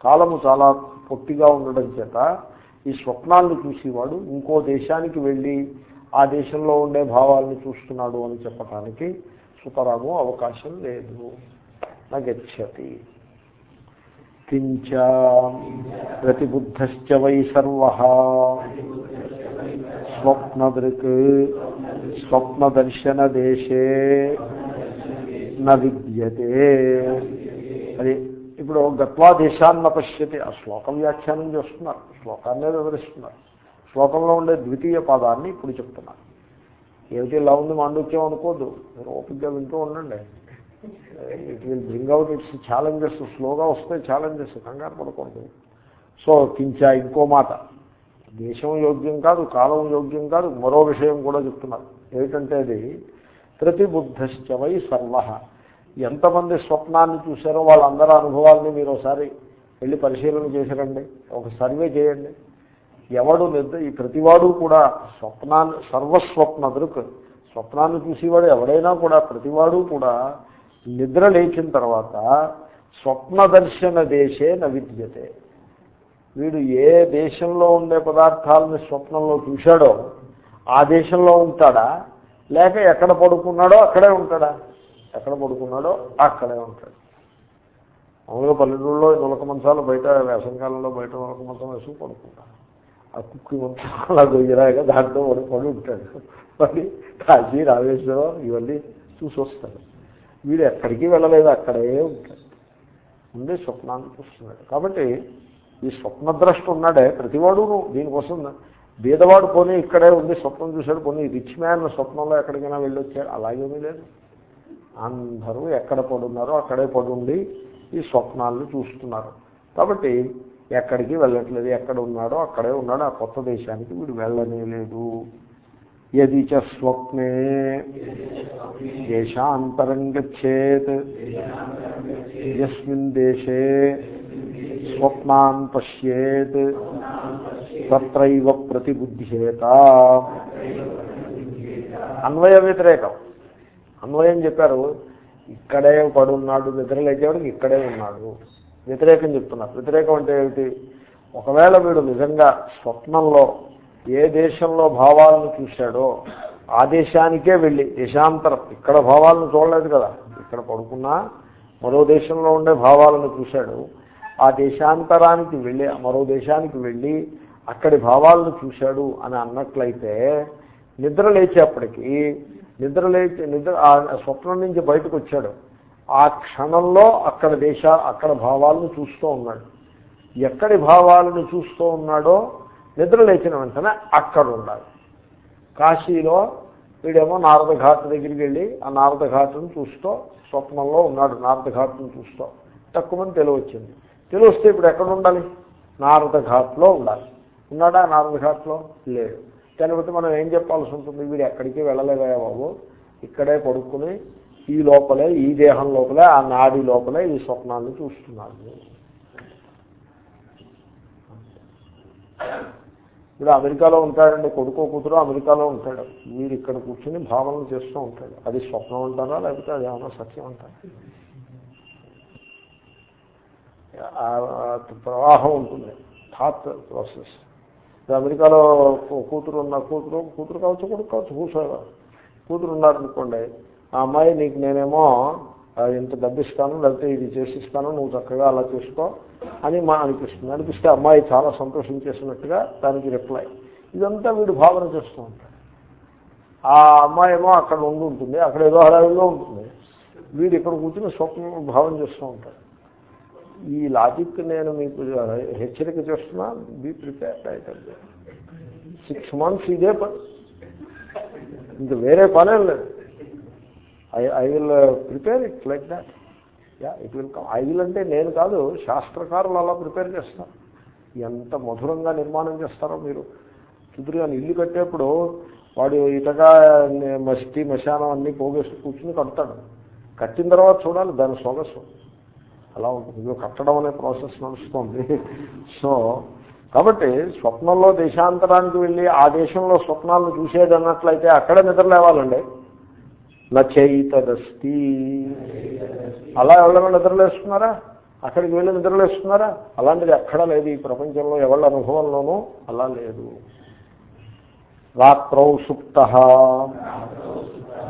కాలము చాలా పొట్టిగా ఉండడం చేత ఈ స్వప్నాన్ని చూసేవాడు ఇంకో దేశానికి వెళ్ళి ఆ దేశంలో ఉండే భావాలను చూస్తున్నాడు అని చెప్పటానికి సుతరాము అవకాశం లేదు. నగచ్చతి. కించ ప్రతిబుద్ధశ్చ వై సర్వ. స్వప్నదృక్ స్వప్నదర్శన దేశే న విద్యతే। అది ఇప్పుడు గత్వా దేశాన్న పశ్యతి ఆ శ్లోకం వ్యాఖ్యానం చేస్తున్నారు శ్లోకాన్నే వివరిస్తున్నారు. శ్లోకంలో ఉండే ద్వితీయ పదాన్ని ఇప్పుడు చెప్తున్నారు. ఏమిటి ఇలా ఉంది మాండుక్యం అనుకోద్దు మీరు ఓపికగా వింటూ ఉండండి. It will bring out its challenges స్లోగా వస్తాయి ఛాలెంజెస్ కంగారు పడకూడదు. సో కించా ఇంకో మాట. దేశం యోగ్యం కాదు కాలం యోగ్యం కాదు మరో విషయం కూడా చెప్తున్నారు. ఏమిటంటే అది ప్రతిబుద్ధశ్చ వై సర్వ. ఎంతమంది స్వప్నాన్ని చూశారో వాళ్ళందరి అనుభవాల్ని మీరు ఒకసారి వెళ్ళి పరిశీలన చేసిరండి ఒక సర్వే చేయండి. ఎవడు నిద్ర ఈ ప్రతివాడు కూడా స్వప్నాన్ని సర్వస్వప్న దృక్ స్వప్నాన్ని చూసేవాడు ఎవడైనా కూడా ప్రతివాడు కూడా నిద్ర లేచిన తర్వాత స్వప్న దర్శన దేశే న విద్యతే. వీడు ఏ దేశంలో ఉండే పదార్థాలను స్వప్నంలో చూశాడో ఆ దేశంలో ఉంటాడా? లేక ఎక్కడ పడుకున్నాడో అక్కడే ఉంటాడా? ఎక్కడ పడుకున్నాడో అక్కడే ఉంటాడు. మామూలుగా పల్లెటూరులో నులక మంచాలు బయట వేసంకాలంలో బయట నులక మంచం వేసుకు పడుకుంటాడు. ఆ కుక్కి మంచం అలా గొయ్యరాగా దాంట్లో పడి పడి ఉంటాడు. పడి కాశీ రామేశ్వరం ఇవన్నీ చూసి వస్తాడు. వీడు ఎక్కడికి వెళ్ళలేదు అక్కడే ఉంటాడు. ఉండే స్వప్నాన్ని చూస్తున్నాడు కాబట్టి ఈ స్వప్నద్రష్ట ఉన్నాడే ప్రతివాడును దీనికోసం బీదవాడు పోనీ ఇక్కడే ఉంది స్వప్నం చూశాడు పోనీ రిచ్ మ్యాన్ స్వప్నంలో ఎక్కడికైనా వెళ్ళొచ్చాడు. అలాగేమీ లేదు. అందరూ ఎక్కడ పడున్నారో అక్కడే పడుండి ఈ స్వప్నాలను చూస్తున్నారు. కాబట్టి ఎక్కడికి వెళ్ళట్లేదు ఎక్కడ ఉన్నాడో అక్కడే ఉన్నాడు. ఆ కొత్త దేశానికి వీడు వెళ్ళనే లేదు యది చ స్వప్నే దేశాంతరం గచ్చేత్ యస్మిన్ దేశే స్వప్నాన్ పశ్యేత్ తత్రైవ ప్రతిబుద్ధ్యేత అన్వయ వ్యతిరేకం అన్వయం చెప్పారు ఇక్కడే పడున్నాడు నిద్ర లేచేవాడికి ఇక్కడే ఉన్నాడు। వ్యతిరేకం చెప్తున్నారు. వ్యతిరేకం అంటే ఏమిటి? ఒకవేళ వీడు నిజంగా స్వప్నంలో ఏ దేశంలో భావాలను చూశాడో ఆ దేశానికే వెళ్ళి దేశాంతరం. ఇక్కడ భావాలను చూడలేదు కదా. ఇక్కడ పడుకున్నా మరో దేశంలో ఉండే భావాలను చూశాడు. ఆ దేశాంతరానికి వెళ్ళి మరో దేశానికి వెళ్ళి అక్కడి భావాలను చూశాడు అని అన్నట్లయితే నిద్ర లేచేప్పటికీ నిద్ర లేచి నిద్ర ఆ స్వప్నం నుంచి బయటకు వచ్చాడు. ఆ క్షణంలో అక్కడ దేశ అక్కడ భావాలను చూస్తూ ఉన్నాడు. ఎక్కడి భావాలను చూస్తూ ఉన్నాడో నిద్ర లేచిన వెంటనే అక్కడ ఉండాలి కాశీలో వీడేమో నారద ఘాట్ దగ్గరికి వెళ్ళి ఆ నారద ఘాట్ను చూస్తూ స్వప్నంలో ఉన్నాడు. నారద ఘాట్ను చూస్తూ. తక్కువని తెలివచ్చింది. తెలివస్తే ఇప్పుడు ఎక్కడ ఉండాలి? నారద ఘాట్లో ఉండాలి. ఉన్నాడా నారద ఘాట్లో? లేడు. దాన్ని బట్టి మనం ఏం చెప్పాల్సి ఉంటుంది? వీడు ఎక్కడికి వెళ్ళలేదా బాబు? ఇక్కడే పడుకుని ఈ లోపలే ఈ దేహం లోపలే ఆ నాడి లోపలే ఈ స్వప్నాన్ని చూస్తున్నాడు. ఇప్పుడు అమెరికాలో ఉంటాడండి కొడుకో కూతురు అమెరికాలో ఉంటాడు. వీడు ఇక్కడ కూర్చుని భావనలు చేస్తూ ఉంటాడు. అది స్వప్నం అంటారా లేకపోతే అది ఏమన్నా సత్యం అంటారా? ప్రవాహం ఉంటుంది. థాట్ ప్రాసెస్ అమెరికాలో కూతురు ఉన్న కూతురు కూతురు కావచ్చు కొడుకు కావచ్చు కూర్చోగా కూతురు ఉన్నారనుకోండి ఆ అమ్మాయి నీకు నేనేమో ఆ, ఇంత డబ్బిస్తాను లేకపోతే ఇది చేసిస్తాను నువ్వు చక్కగా అలా చేసుకో అని మా అనిపిస్తుంది. అనిపిస్తే అమ్మాయి చాలా సంతోషించేసినట్టుగా దానికి రిప్లై ఇదంతా వీడు భావన చేస్తూ ఉంటాడు. ఆ అమ్మాయి ఏమో అక్కడ ఉండి ఉంటుంది అక్కడ ఏదో హడావిలో ఉంటుంది. వీడు ఇక్కడ కూర్చుని స్వప్న భావన చేస్తూ ఉంటాడు. ఈ లాజిక్ నేను మీకు హెచ్చరిక చేస్తున్నా బీ ప్రిపేర్డ్ అయితే సిక్స్ మంత్స్ ఇదే పని. ఇంక వేరే పనే లేదు. I I will prepare it like that yeah it will come I will అంటే నేను కాదు శాస్త్రకారులు అలా ప్రిపేర్ చేస్తాను ఎంత మధురంగా నిర్మాణం చేస్తారో మీరు. కుదురుగా ఇల్లు కట్టేప్పుడు వాడు ఇటగా మస్తి మశానం అన్నీ పోగేసి కూర్చుని కడతాడు. కట్టిన తర్వాత చూడాలి దాని సొగసు. అలా ఉంటుంది. కట్టడం అనే ప్రాసెస్ నడుస్తుంది. సో కాబట్టి స్వప్నంలో దేశాంతరానికి వెళ్ళి ఆ దేశంలో స్వప్నాలను చూసేది అన్నట్లయితే అక్కడే నిద్ర లేవాలండి నచైతదస్తి అలా ఎవరైనా నిద్రలేస్తున్నారా అక్కడికి వెళ్ళి నిద్రలేస్తున్నారా అలాంటిది ఎక్కడా లేదు ఈ ప్రపంచంలో ఎవరి అనుభవంలోనూ అలా లేదు. రాత్రౌ సుప్త.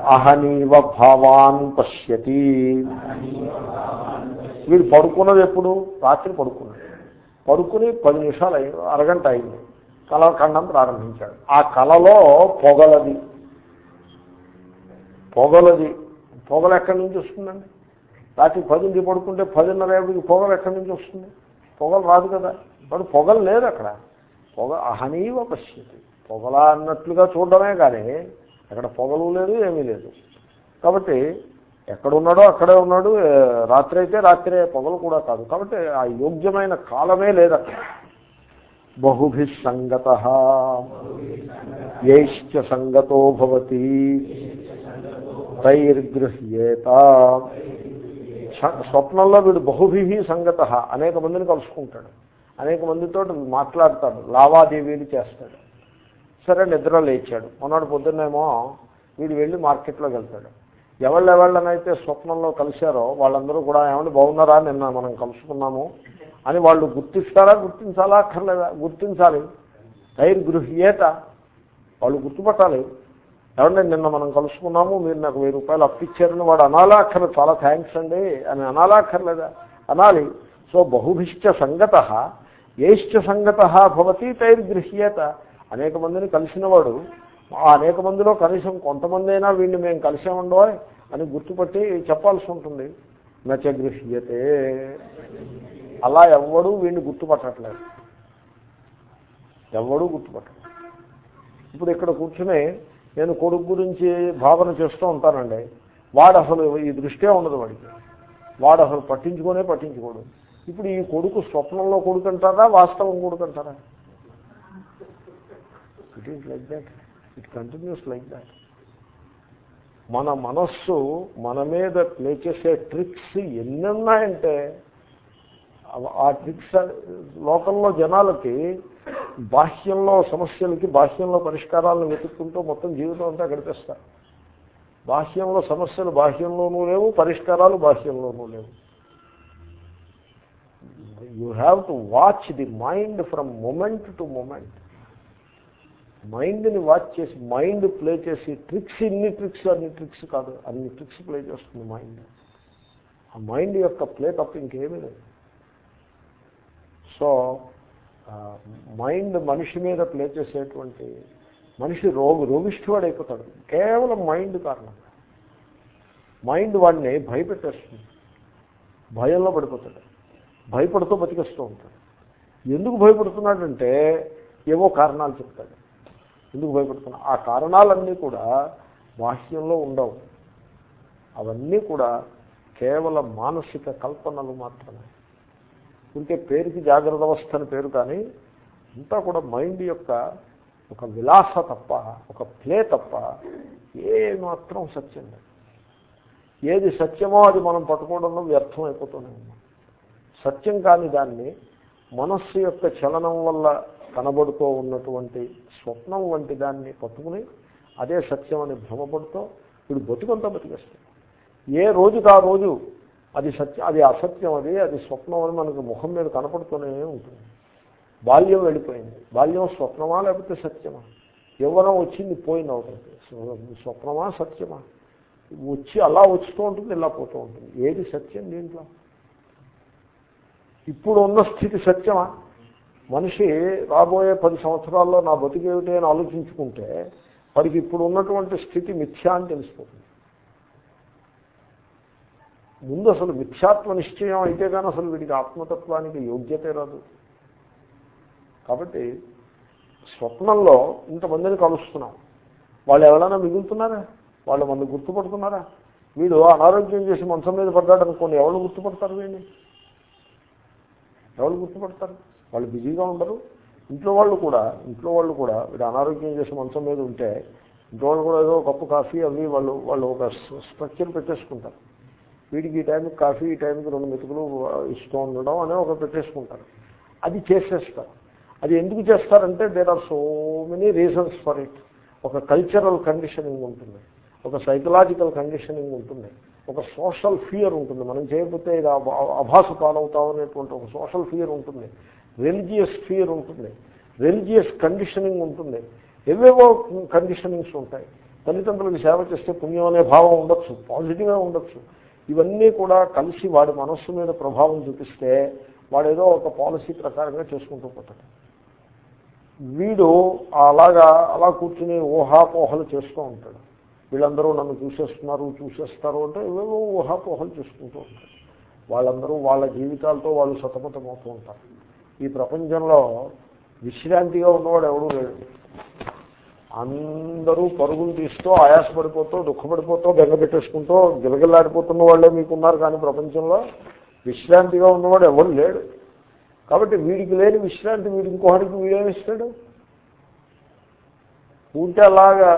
అహనీవ భావాన్ పశ్యతి. వీడు పడుకున్నది ఎప్పుడు? రాత్రి పడుకున్నాడు. పడుకుని పది నిమిషాలు అయింది అరగంట అయింది. కళ ఖండం ప్రారంభించాడు. ఆ కళలో పొగలది. పొగలది. పొగలు ఎక్కడి నుంచి వస్తుందండి? రాత్రి పదింటి పడుకుంటే పదిన్నర ఏడుకి పొగలు ఎక్కడి నుంచి వస్తుంది? పొగలు రాదు కదా. వాడు పొగలు లేదు అక్కడ. పొగ అహనీవ పశ్యతి. పొగల అన్నట్లుగా చూడడమే కానీ అక్కడ పొగలు లేదు ఏమీ లేదు. కాబట్టి ఎక్కడున్నాడో అక్కడే ఉన్నాడు. రాత్రి అయితే రాత్రే పొగలు కూడా కాదు. కాబట్టి ఆ యోగ్యమైన కాలమే లేదు అక్కడ. బహుభి సంగత యైశ్చ సంగతో భవతి. తైర్గృహ్యేత. స్వప్నంలో వీడు బహుభి సంగత. అనేక మందిని కలుసుకుంటాడు. అనేక మందితో మాట్లాడతాడు. లావాదేవీలు చేస్తాడు. సరే నిద్ర లేచాడు. మొన్నటి పొద్దున్నేమో వీడు వెళ్ళి మార్కెట్లోకి వెళ్తాడు. ఎవళ్ళెవళ్ళనైతే స్వప్నంలో కలిశారో వాళ్ళందరూ కూడా ఏమంటే బాగున్నారా? నిన్న మనం కలుసుకున్నాము. అని వాళ్ళు గుర్తిస్తారా గుర్తించాలా అక్కర్లేదా? గుర్తించాలి. టైర్ గృహ్యేత వాళ్ళు గుర్తుపట్టాలి. ఏమంటే నిన్న మనం కలుసుకున్నాము మీరు నాకు వెయ్యి రూపాయలు అప్పిచ్చారని వాడు అనాలా అక్కర్లేదు చాలా థ్యాంక్స్ అండి అని అనాలా అక్కర్లేదా? అనాలి. సో బహుభిష్ట సంగత ఏష్ట సంగత భవతి తైర్గృహ్యత. అనేక మందిని కలిసినవాడు ఆ అనేక మందిలో కనీసం కొంతమంది అయినా వీడిని మేము కలిసామండో అని గుర్తుపట్టి చెప్పాల్సి ఉంటుంది. నచ గృహ్యతే. అలా ఎవ్వడూ వీడిని గుర్తుపట్టట్లేదు. ఎవ్వడూ గుర్తుపట్టలేదు ఇప్పుడు ఇక్కడ కూర్చుని నేను కొడుకు గురించి భావన చేస్తూ ఉంటానండి. వాడు అసలు ఈ దృష్టే ఉండదు వాడికి. వాడు అసలు పట్టించుకోనే పట్టించుకోడు. ఇప్పుడు ఈ కొడుకు స్వప్నంలో కొడుకు అంటారా వాస్తవం కొడుకు అంటారా? It is like that it continues like that మన మనస్సు మన మీద ప్లే చేసే ట్రిక్స్ ఎన్ని ఉన్నాయంటే ఆ ట్రిక్స్ లోకంలో జనాలకి బాహ్యంలో సమస్యలకి బాహ్యంలో పరిష్కారాలను వెతుక్కుంటూ మొత్తం జీవితం అంతా గడిపేస్తారు. బాహ్యంలో సమస్యలు బాహ్యంలోనూ లేవు పరిష్కారాలు బాహ్యంలోనూ లేవు. You have to watch the mind from moment to moment మైండ్ని వాచ్ చేసి మైండ్ ప్లే చేసి ట్రిక్స్ ఇన్ని ట్రిక్స్ అన్ని ట్రిక్స్ కాదు అన్ని ట్రిక్స్ ప్లే చేస్తుంది మైండ్ ఆ మైండ్ యొక్క ప్లే తప్ప ఇంకేమీ లేదు. సో మైండ్ మనిషి మీద ప్లే చేసేటువంటి మనిషి రోగి రోగిష్ఠువాడు అయిపోతాడు కేవలం మైండ్ కారణం. మైండ్ వాడిని భయపెట్టేస్తుంది. భయంలో పడిపోతాడు. భయపడుతూ బతికేస్తూ ఉంటాడు. ఎందుకు భయపడుతున్నాడంటే ఏవో కారణాలు చెప్తాడు. ఎందుకు భయపడుతున్నా? ఆ కారణాలన్నీ కూడా బాహ్యంలో ఉండవు. అవన్నీ కూడా కేవలం మానసిక కల్పనలు మాత్రమే. ఉంటే పేరుకి జాగ్రత్త అవస్థ అని పేరు కానీ అంతా కూడా మైండ్ యొక్క ఒక విలాస తప్ప ఒక ప్లే తప్ప ఏ మాత్రం సత్యం లేదు. ఏది సత్యమో అది మనం పట్టుకోవడంలో వ్యర్థం అయిపోతూనే ఉన్నాం సత్యం కాని దాన్ని మనస్సు యొక్క చలనం వల్ల కనబడుతూ ఉన్నటువంటి స్వప్నం వంటి దాన్ని పట్టుకుని అదే సత్యం అని భ్రమపడుతూ వీడు బతుకంతా బతికేస్తాడు. ఏ రోజుకి ఆ రోజు అది సత్యం అది అసత్యం అది అది స్వప్నం అని మనకు ముఖం మీద కనపడుతూనే ఉంటుంది. బాల్యం వెళ్ళిపోయింది. బాల్యం స్వప్నమా లేకపోతే సత్యమా? యవ్వనం వచ్చింది పోయింది అవుతుంది స్వప్నమా సత్యమా? వచ్చి అలా వచ్చుతూ ఉంటుంది ఇలా పోతూ ఉంటుంది. ఏది సత్యం దీంట్లో? ఇప్పుడు ఉన్న స్థితి సత్యమా? మనిషి రాబోయే పది సంవత్సరాల్లో నా బతికేమిటి అని ఆలోచించుకుంటే వాడికి ఇప్పుడు ఉన్నటువంటి స్థితి మిథ్యా అని తెలిసిపోతుంది. ముందు అసలు మిథ్యాత్వ నిశ్చయం అయితే కానీ అసలు వీడికి ఆత్మతత్వానికి యోగ్యతే రాదు. కాబట్టి స్వప్నంలో ఇంతమందిని కలుస్తున్నాం. వాళ్ళు ఎవరైనా మిగులుతున్నారా? వాళ్ళు మంది గుర్తుపడుతున్నారా? వీడు అనారోగ్యం చేసి మంచం మీద పడ్డాడు అనుకోండి ఎవరు గుర్తుపడతారు వీడిని? ఎవరు గుర్తుపడతారు? వాళ్ళు బిజీగా ఉండరు. ఇంట్లో వాళ్ళు కూడా ఇంట్లో వాళ్ళు కూడా వీడు అనారోగ్యం చేసి మంచం మీద ఉంటే ఇంట్లో వాళ్ళు కూడా ఏదో కప్పు కాఫీ అవి వాళ్ళు వాళ్ళు ఒక స్ట్రక్చర్ పెట్టేసుకుంటారు. వీడికి ఈ టైంకి కాఫీ ఈ టైంకి రెండు మెతుకులు ఇస్తూ ఉండడం అనే ఒక పెట్టేసుకుంటారు. అది చేసేస్తారు. అది ఎందుకు చేస్తారంటే there are so many reasons for it ఒక కల్చరల్ కండిషనింగ్ ఉంటుంది. ఒక సైకలాజికల్ కండిషనింగ్ ఉంటుంది. ఒక సోషల్ ఫియర్ ఉంటుంది. మనం చేయకపోతే ఇది అభాసు పాలవుతాం అనేటువంటి ఒక సోషల్ ఫియర్ ఉంటుంది. రిలీజియస్ ఫియర్ ఉంటుంది. రిలీజియస్ కండిషనింగ్ ఉంటుంది. ఎవేవో కండిషనింగ్స్ ఉంటాయి. తల్లిదండ్రులకు సేవ చేస్తే పుణ్యం అనే భావం ఉండొచ్చు. పాజిటివ్గా ఉండొచ్చు. ఇవన్నీ కూడా కలిసి వాడి మనస్సు మీద ప్రభావం చూపిస్తే వాడు ఏదో ఒక పాలసీ ప్రకారంగా చేసుకుంటూ పోతాడు. వీడు అలాగా అలా కూర్చుని ఊహాపోహలు చేస్తూ ఉంటాడు. వీళ్ళందరూ నన్ను చూసేస్తున్నారు చూసేస్తారు అంటే ఏవేవో ఊహాపోహలు చేసుకుంటూ ఉంటాడు వాళ్ళందరూ వాళ్ళ జీవితాలతో వాళ్ళు సతమతమవుతూ ఉంటారు. ఈ ప్రపంచంలో విశ్రాంతిగా ఉన్నవాడు ఎవడూ లేడు. అందరూ పరుగులు తీస్తూ ఆయాసపడిపోతూ దుఃఖపడిపోతూ బెంగ పెట్టేసుకుంటూ గిలగిల్లాడిపోతున్న వాళ్ళే మీకున్నారు కానీ ప్రపంచంలో విశ్రాంతిగా ఉన్నవాడు ఎవరు లేడు. కాబట్టి వీడికి లేని విశ్రాంతి వీడి ఇంకొకటికి వీడేమిస్తాడు ఉంటే అలాగా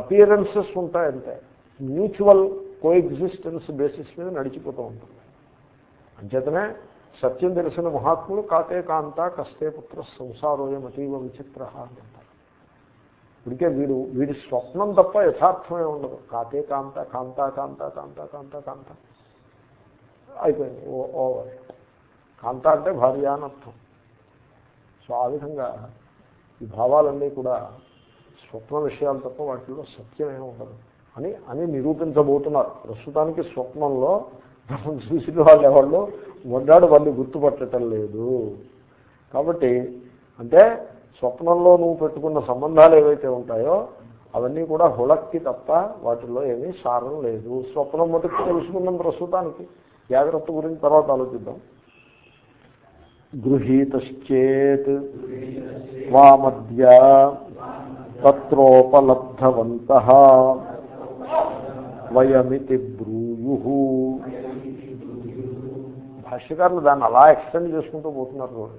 అపియరెన్సెస్ ఉంటాయంటే మ్యూచువల్ కోఎగ్జిస్టెన్స్ బేసిస్ మీద నడిచిపోతూ ఉంటుంది. అంచేతనే సత్యం తెలిసిన మహాత్ములు కాతే కాంత కస్తే పుత్ర సంసారోయం అతీవ విచిత్ర అంటారు. ఇప్పటికే వీడు వీడి స్వప్నం తప్ప యథార్థమే ఉండదు. కాతే కాంత కాంత కాంత కాంత కాంత కాంత. అయిపోయింది. ఓవర్. కాంత అంటే భార్య అనర్థం సో ఆ విధంగా ఈ భావాలన్నీ కూడా స్వప్న విషయాలు తప్ప వాటిలో సత్యమే ఉండదు. అని అని నిరూపించబోతున్నారు. ప్రస్తుతానికి స్వప్నంలో మనం చూసిన వాళ్ళు ఎవరు మొన్నాడు వాళ్ళు గుర్తుపట్టడం లేదు. కాబట్టి అంటే స్వప్నంలో నువ్వు పెట్టుకున్న సంబంధాలు ఏవైతే ఉంటాయో అవన్నీ కూడా హుళక్కి తప్ప వాటిల్లో ఏమీ సారం లేదు. స్వప్నం మటుకు తెలుసుకున్నాం ప్రస్తుతానికి. జాగ్రత్త గురించి తర్వాత ఆలోచిద్దాం. గృహీతశ్చేత్ వామద్య తత్రోపలబ్ధవంత వయమితి బ్రూయు. భాష్యకారులు దాన్ని అలా ఎక్స్టెండ్ చేసుకుంటూ పోతున్నారు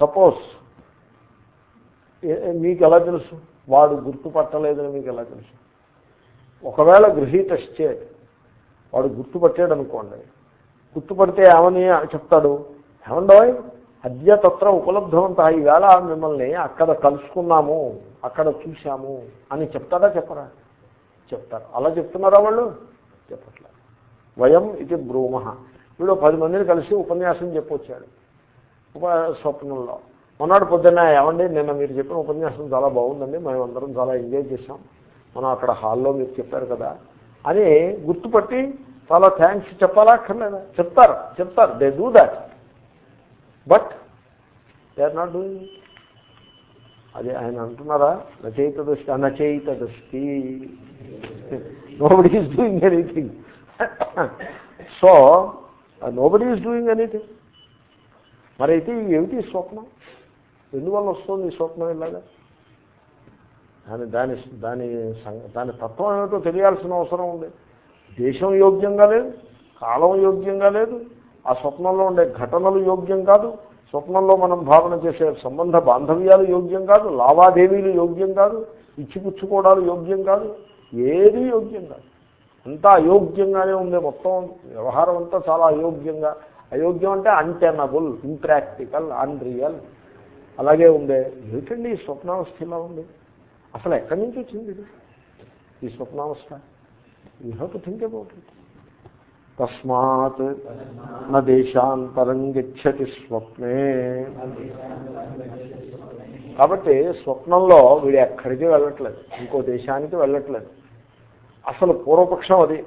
సపోజ్ మీకు ఎలా తెలుసు? వాడు గుర్తుపట్టలేదని మీకు ఎలా తెలుసు? ఒకవేళ గృహీతశ్చే వాడు గుర్తుపట్టాడు అనుకోండి గుర్తుపడితే ఏమని చెప్తాడు? ఏమండోయ్ అద్య తత్ర ఉపలబ్ధవంత ఈవేళ మిమ్మల్ని అక్కడ కలుసుకున్నాము అక్కడ చూశాము అని చెప్తారా చెప్పరా? చెప్తారు. అలా చెప్తున్నారా వాళ్ళు? చెప్పట్లేదు వయం ఇది బ్రూమ. వీడు పది మందిని కలిసి ఉపన్యాసం చెప్పొచ్చాడు. ఉప స్వప్నంలో. మొన్నటి పొద్దున్న ఏమండి? నిన్న మీరు చెప్పిన ఉపన్యాసం చాలా బాగుందండి. మేము అందరం చాలా ఎంజాయ్ చేసాం మనం అక్కడ హాల్లో మీరు చెప్పారు కదా అని గుర్తుపట్టి చాలా థ్యాంక్స్ చెప్పాలా అక్కర్లేదా? చెప్తారు చెప్తారు. They do that but they are not doing అది ఆయన అంటున్నారా? రచయిత దృష్టి అనచయిత దృష్టి nobody is doing anything so nobody is doing anything మరైతే ఏమిటి స్వప్నం? ఎందువల్ల వస్తుంది స్వప్నం ఇలాగా? దాని దాని దాని దాని తత్వం ఏమిటో తెలియాల్సిన అవసరం ఉంది. దేశం యోగ్యంగా లేదు కాలం యోగ్యంగా లేదు ఆ స్వప్నంలో ఉండే ఘటనలు యోగ్యం కాదు స్వప్నంలో మనం భావన చేసే సంబంధ బాంధవ్యాలు యోగ్యం కాదు లావాదేవీలు యోగ్యం కాదు ఇచ్చిపుచ్చుకోవడాలు యోగ్యం కాదు ఏది యోగ్యం కాదు. అంతా అయోగ్యంగానే ఉంది మొత్తం. వ్యవహారం అంతా చాలా అయోగ్యంగా. అయోగ్యం అంటే అన్టెనబుల్ ఇంప్రాక్టికల్ అన్రియల్ అలాగే ఉండే. ఏమిటండి ఈ స్వప్నావస్థ ఇలా ఉంది? అసలు ఎక్కడి నుంచి వచ్చింది ఇది? ఈ స్వప్నావస్థ? You have to think about it తస్మాత్ నా దేశాంతరం గచ్చతి స్వప్నే. కాబట్టి స్వప్నంలో వీడు ఎక్కడికి వెళ్ళట్లేదు. ఇంకో దేశానికి వెళ్ళట్లేదు. అసలు పూర్వపక్షం అది.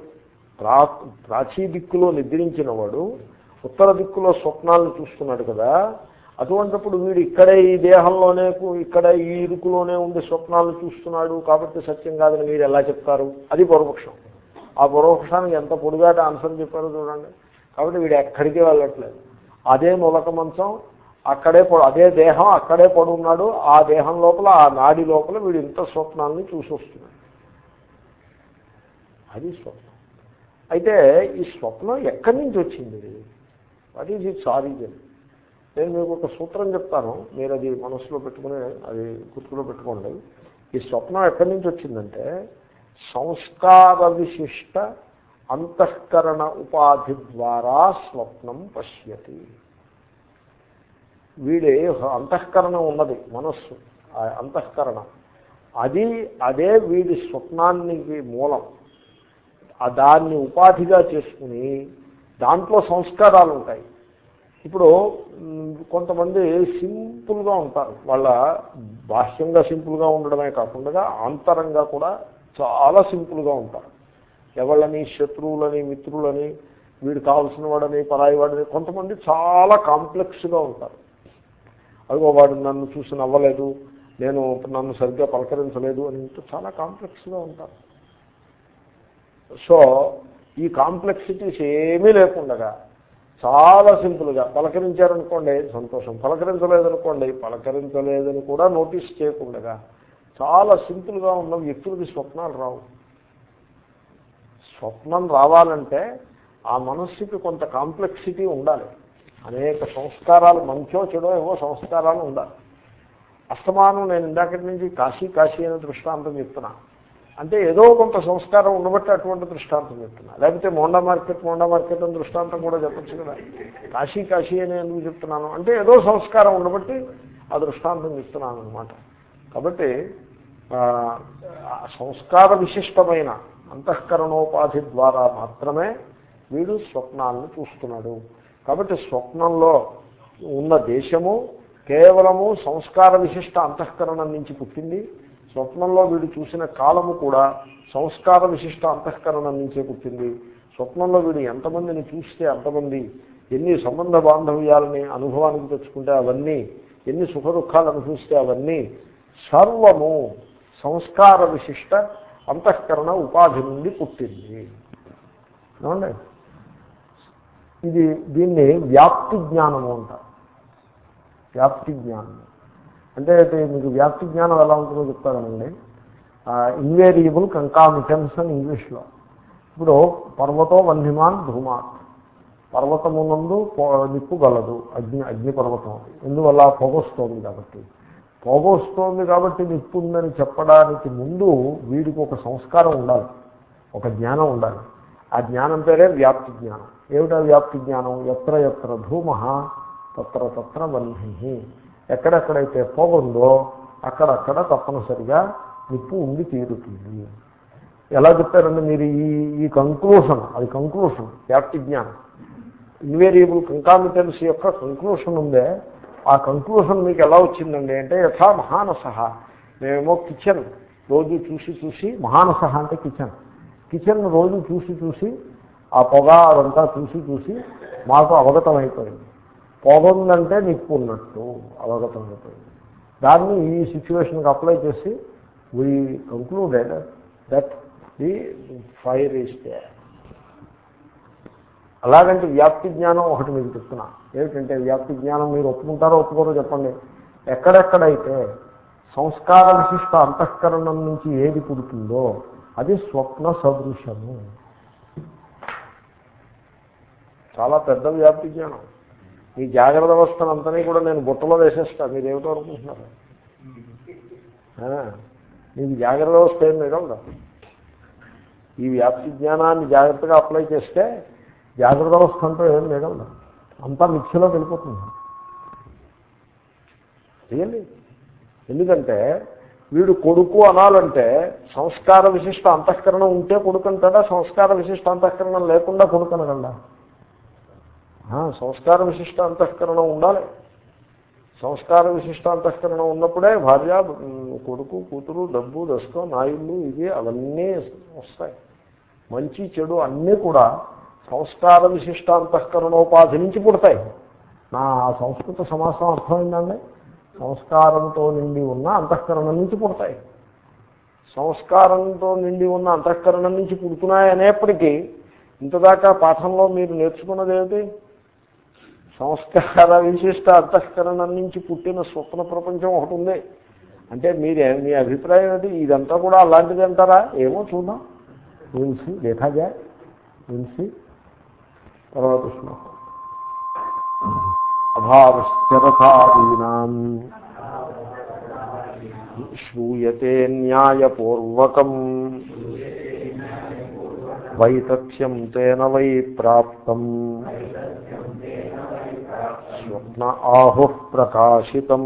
ప్రా ప్రాచీ దిక్కులో నిద్రించిన వాడు ఉత్తర దిక్కులో స్వప్నాలను చూస్తున్నాడు కదా. అటువంటిప్పుడు వీడు ఇక్కడే ఈ దేహంలోనే ఇక్కడ ఈ ఇరుకులోనే ఉండి స్వప్నాలు చూస్తున్నాడు. కాబట్టి సత్యం కాదని మీరు ఎలా చెప్తారు? అది పూర్వపక్షం ఆ పూర్వపక్షానికి ఎంత పొడిగాట ఆన్సర్ చెప్పారో చూడండి. కాబట్టి వీడు ఎక్కడికి వెళ్ళట్లేదు. అదే మొలక మంచం అక్కడే అదే దేహం అక్కడే పడున్నాడు. ఆ దేహం లోపల ఆ నాడి లోపల వీడు ఇంత స్వప్నాలని చూసి వస్తున్నాడు. అది స్వప్నం. అయితే ఈ స్వప్నం ఎక్కడి నుంచి వచ్చింది? వాట్ ఈజ్ ఇట్స్ ఆరిజిన్ నేను మీకు ఒక సూత్రం చెప్తాను. మీరు అది మనసులో పెట్టుకుని అది గుర్తులో పెట్టుకోండి. ఈ స్వప్నం ఎక్కడి నుంచి వచ్చిందంటే సంస్కార విశిష్ట అంతఃకరణ ఉపాధి ద్వారా స్వప్నం పశ్యతి. వీడి అంతఃకరణం ఉన్నది మనస్సు ఆ అంతఃకరణం. అది అదే వీడి స్వప్నానికి మూలం. దాన్ని ఉపాధిగా చేసుకుని దాంట్లో సంస్కారాలు ఉంటాయి ఇప్పుడు కొంతమంది సింపుల్గా ఉంటారు. వాళ్ళ బాహ్యంగా సింపుల్గా ఉండడమే కాకుండా ఆంతరంగా కూడా చాలా సింపుల్గా ఉంటారు. ఎవళ్ళని శత్రువులని మిత్రులని వీడు కావాల్సిన వాడని పరాయి వాడని కొంతమంది చాలా కాంప్లెక్స్గా ఉంటారు. అదిగో వాడు నన్ను చూసి నవ్వలేదు నేను నన్ను సరిగ్గా పలకరించలేదు అని చాలా కాంప్లెక్స్గా ఉంటారు. సో ఈ కాంప్లెక్సిటీస్ ఏమీ లేకుండగా చాలా సింపుల్గా పలకరించారనుకోండి సంతోషం. పలకరించలేదనుకోండి పలకరించలేదని కూడా నోటీస్ చేయకుండగా చాలా సింపుల్గా ఉన్న వ్యక్తులకి స్వప్నాలు రావు. స్వప్నం రావాలంటే ఆ మనస్సుకి కొంత కాంప్లెక్సిటీ ఉండాలి. అనేక సంస్కారాలు మంచో చెడో ఏవో సంస్కారాలు ఉండాలి. అస్తమానం నేను ఇందాకటి నుంచి కాశీ కాశీ అనే దృష్టాంతం చెప్తున్నా. అంటే ఏదో కొంత సంస్కారం ఉండబట్టి అటువంటి దృష్టాంతం చెప్తున్నా. లేకపోతే మోండా మార్కెట్ మోండా మార్కెట్ అని దృష్టాంతం కూడా చెప్పచ్చు కదా. కాశీ కాశీ అని ఎందుకు చెప్తున్నాను? అంటే ఏదో సంస్కారం ఉండబట్టి ఆ దృష్టాంతం చెప్తున్నాను అనమాట కాబట్టి సంస్కార విశిష్టమైన అంతఃకరణోపాధి ద్వారా మాత్రమే వీడు స్వప్నాలను చూస్తున్నాడు. కాబట్టి స్వప్నంలో ఉన్న దేశము కేవలము సంస్కార విశిష్ట అంతఃకరణం నుంచి పుట్టింది. స్వప్నంలో వీడు చూసిన కాలము కూడా సంస్కార విశిష్ట అంతఃకరణం నుంచే పుట్టింది. స్వప్నంలో వీడు ఎంతమందిని చూస్తే అంతమంది ఎన్ని సంబంధ బాంధవ్యాలని అనుభవానికి తెచ్చుకుంటే అవన్నీ ఎన్ని సుఖ దుఃఖాలు అనుభవిస్తే అవన్నీ సర్వము సంస్కార విశిష్ట అంతఃకరణ ఉపాధి నుండి పుట్టింది. ఏమండి? ఇది దీన్ని వ్యాప్తి జ్ఞానము అంటారు. వ్యాప్తి జ్ఞానం అంటే మీకు వ్యాప్తి జ్ఞానం ఎలా ఉంటుందో చెప్తానండి ఇన్వేరియబుల్ కంకామిటెన్స్ అని ఇంగ్లీష్లో. ఇప్పుడు పర్వతో వన్హిమాన్ ధూమాత్ పర్వతమునందు నిప్పు గలదు. అగ్ని అగ్ని పర్వతం ఎందువల్ల? పొగొస్తోంది కాబట్టి. పొగొస్తోంది కాబట్టి నిప్పు ఉందని చెప్పడానికి ముందు వీడికి ఒక సంస్కారం ఉండాలి. ఒక జ్ఞానం ఉండాలి. ఆ జ్ఞానం పేరే వ్యాప్తి జ్ఞానం. ఏమిటా వ్యాప్తి జ్ఞానం? ఎత్ర ఎత్ర ధూమ తత్ర తత్ర వన్హి ఎక్కడెక్కడైతే పొగ ఉందో అక్కడక్కడ తప్పనిసరిగా నిప్పు ఉండి తీరుతుంది. ఎలా చెప్పారండి మీరు ఈ ఈ కంక్లూషన్ అది కంక్లూషన్ వ్యాప్తి జ్ఞానం. ఇన్వేరియబుల్ కంకామిటెన్స్ యొక్క కంక్లూషన్ ఉందే. ఆ కంక్లూషన్ మీకు ఎలా వచ్చిందండి అంటే యథా మహానస. మేమేమో కిచెన్ రోజు చూసి చూసి మహానస అంటే కిచెన్. కిచెన్ రోజు చూసి చూసి ఆ పొగ అదంతా చూసి చూసి మాకు అవగతం అయిపోయింది పొగ నిప్పు ఉన్నట్టు అవగతం అయిపోయింది దాన్ని ఈ సిచ్యువేషన్కి అప్లై చేసి we concluded that the fire is they అలాగంటే వ్యాప్తి జ్ఞానం ఒకటి మీకు చెప్తున్నా. ఏమిటంటే వ్యాప్తి జ్ఞానం మీరు ఒప్పుకుంటారో ఒప్పుకోరో చెప్పండి. ఎక్కడెక్కడైతే సంస్కార విశిష్ట అంతఃకరణం నుంచి ఏది పుడుతుందో అది స్వప్న సదృశము. చాలా పెద్ద వ్యాప్తి జ్ఞానం. ఈ జాగ్రత్త అవస్థనంతని కూడా నేను బుట్టలో వేసేస్తా. మీరు ఏమిటో అనుకుంటున్నారు నీకు జాగ్రత్త అవస్థ ఏం మిగలదు ఈ వ్యాప్తి జ్ఞానాన్ని జాగ్రత్తగా అప్లై చేస్తే జాగ్రత్త అవస్థ అంటూ ఏం మిగలదు అంతా మిక్సీలో వెళ్ళిపోతుంది. రియల్లీ. ఎందుకంటే వీడు కొడుకు అనాలంటే సంస్కార విశిష్ట అంతఃకరణం ఉంటే కొడుకు అంటాడా? సంస్కార విశిష్ట అంతఃకరణం లేకుండా కొడుకు అనగలడా? సంస్కార విశిష్ట అంతఃకరణం ఉండాలి. సంస్కార విశిష్ట అంతఃకరణం ఉన్నప్పుడే భార్య కొడుకు కూతురు డబ్బు దశకం నాయుళ్ళు ఇవి అవన్నీ వస్తాయి. మంచి చెడు అన్నీ కూడా సంస్కార విశిష్ట అంతఃకరణోపాధి నుంచి పుడతాయి. నా సంస్కృత సమాసం అర్థమైందండి? సంస్కారంతో నిండి ఉన్న అంతఃకరణం నుంచి పుడతాయి. సంస్కారంతో నిండి ఉన్న అంతఃకరణం నుంచి పుడుతున్నాయి అనేప్పటికీ ఇంతదాకా పాఠంలో మీరు నేర్చుకున్నది ఏమిటి సంస్కార విశిష్ట అంతఃకరణం నుంచి పుట్టిన స్వప్న ప్రపంచం ఒకటి ఉంది. అంటే మీరే మీ అభిప్రాయం ఏంటి? ఇదంతా కూడా అలాంటిది అంటారా? ఏమో చూద్దాం. విన్సి దేఖాజా విన్సి తర్వాత శ్లోకం. అభావశ్చరథాదీనా శ్రూయతే న్యాయపూర్వకం. వైతథ్యం తేన వై ప్రాప్తం. స్వప్న ఆహు ప్రకాశితం.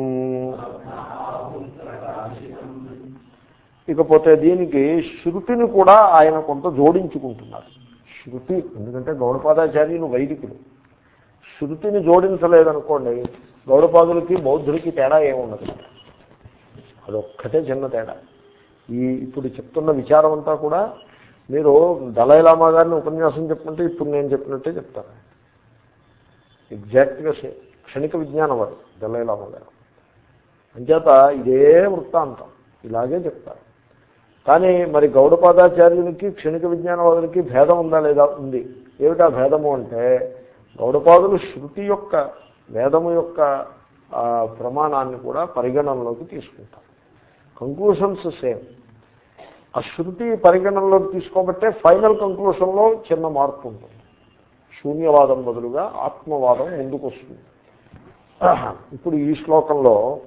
ఇకపోతే దీనికి శృతిని కూడా ఆయన కొంత జోడించుకుంటున్నారు. శృతి ఎందుకంటే గౌడపాదాచార్యులు వైదికులు. శృతిని జోడించలేదనుకోండి గౌడపాదులకి బౌద్ధులకి తేడా ఏముండదు. అదొక్కటే చిన్న తేడా. ఈ ఇప్పుడు చెప్తున్న విచారం అంతా కూడా మీరు దళైలామా గారిని ఉపన్యాసం చెప్పుకుంటే ఇప్పుడు నేను చెప్పినట్టే చెప్తాను. ఎగ్జాక్ట్గా క్షణిక విజ్ఞానం వారు దళైలామా గారు. అంచేత ఇదే వృత్తాంతం. ఇలాగే చెప్తారు. కానీ మరి గౌడపాదాచార్యునికి క్షణిక విజ్ఞానవాదులకి భేదం ఉందా లేదా? ఉంది. ఏమిటా భేదము అంటే గౌడపాదులు శృతి యొక్క వేదము యొక్క ప్రమాణాన్ని కూడా పరిగణనలోకి తీసుకుంటారు. కంక్లూషన్స్ సేమ్ ఆ శృతి పరిగణనలోకి తీసుకోబట్టే ఫైనల్ కంక్లూషన్లో చిన్న మార్పు ఉంటుంది. శూన్యవాదం బదులుగా ఆత్మవాదం ముందుకొస్తుంది. ఇప్పుడు ఈ శ్లోకంలో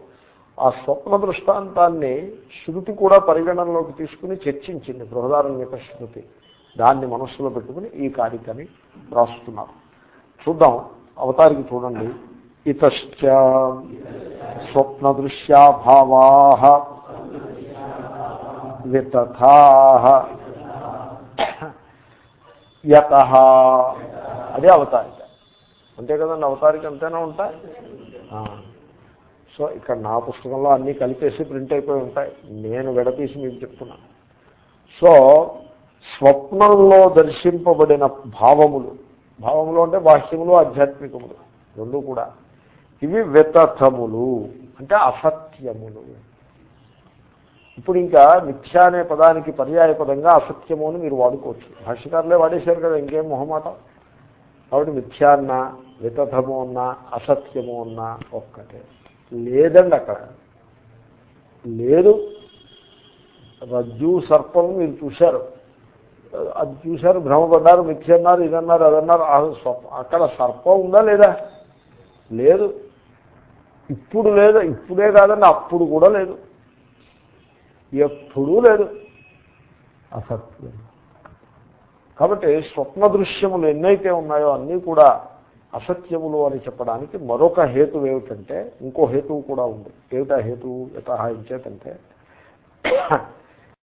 ఆ స్వప్న దృష్టాంతాన్ని శృతి కూడా పరిగణనలోకి తీసుకుని చర్చించింది బృహదారణ్యక శృతి. దాన్ని మనస్సులో పెట్టుకుని ఈ కార్యక్రమి రాస్తున్నారు. చూద్దాం అవతారికి చూడండి. ఇతశ్చ స్వప్న దృశ్యాభావా వితథా యత అదే అవతారిక. అంతే కదండి అవతారిక అంతేనా ఉంటాయి. సో ఇక్కడ నా పుస్తకంలో అన్నీ కలిపేసి ప్రింట్ అయిపోయి ఉంటాయి. నేను విడతీసి మీకు చెప్తున్నాను సో స్వప్నంలో దర్శింపబడిన భావములు భావములు అంటే బాహ్యములు ఆధ్యాత్మికములు రెండు కూడా. ఇవి వితథములు అంటే అసత్యములు. ఇప్పుడు ఇంకా మిథ్య అనే పదానికి పర్యాయ పదంగా అసత్యము అని మీరు వాడుకోవచ్చు. భాష్యకారులే వాడేశారు కదా ఇంకేం మొహమాటం? కాబట్టి మిథ్య అన్న వితథము అన్న అసత్యము అన్న ఒక్కటే. లేదండి అక్కడ. లేదు. రజ్జు సర్పం మీరు చూశారు. అది చూశారు భ్రమపడ్డారు మిథ్య అన్నారు ఇదన్నారు అదన్నారు అక్కడ సర్పం ఉందా లేదా? లేదు. ఇప్పుడు లేదు ఇప్పుడే కాదండి అప్పుడు కూడా లేదు. ఎప్పుడూ లేదు. అసత్యం. కాబట్టి స్వప్న దృశ్యములు ఎన్నైతే ఉన్నాయో అన్నీ కూడా అసత్యములు అని చెప్పడానికి మరొక హేతు ఏమిటంటే ఇంకో హేతువు కూడా ఉంది. ఏమిటా హేతువు యథ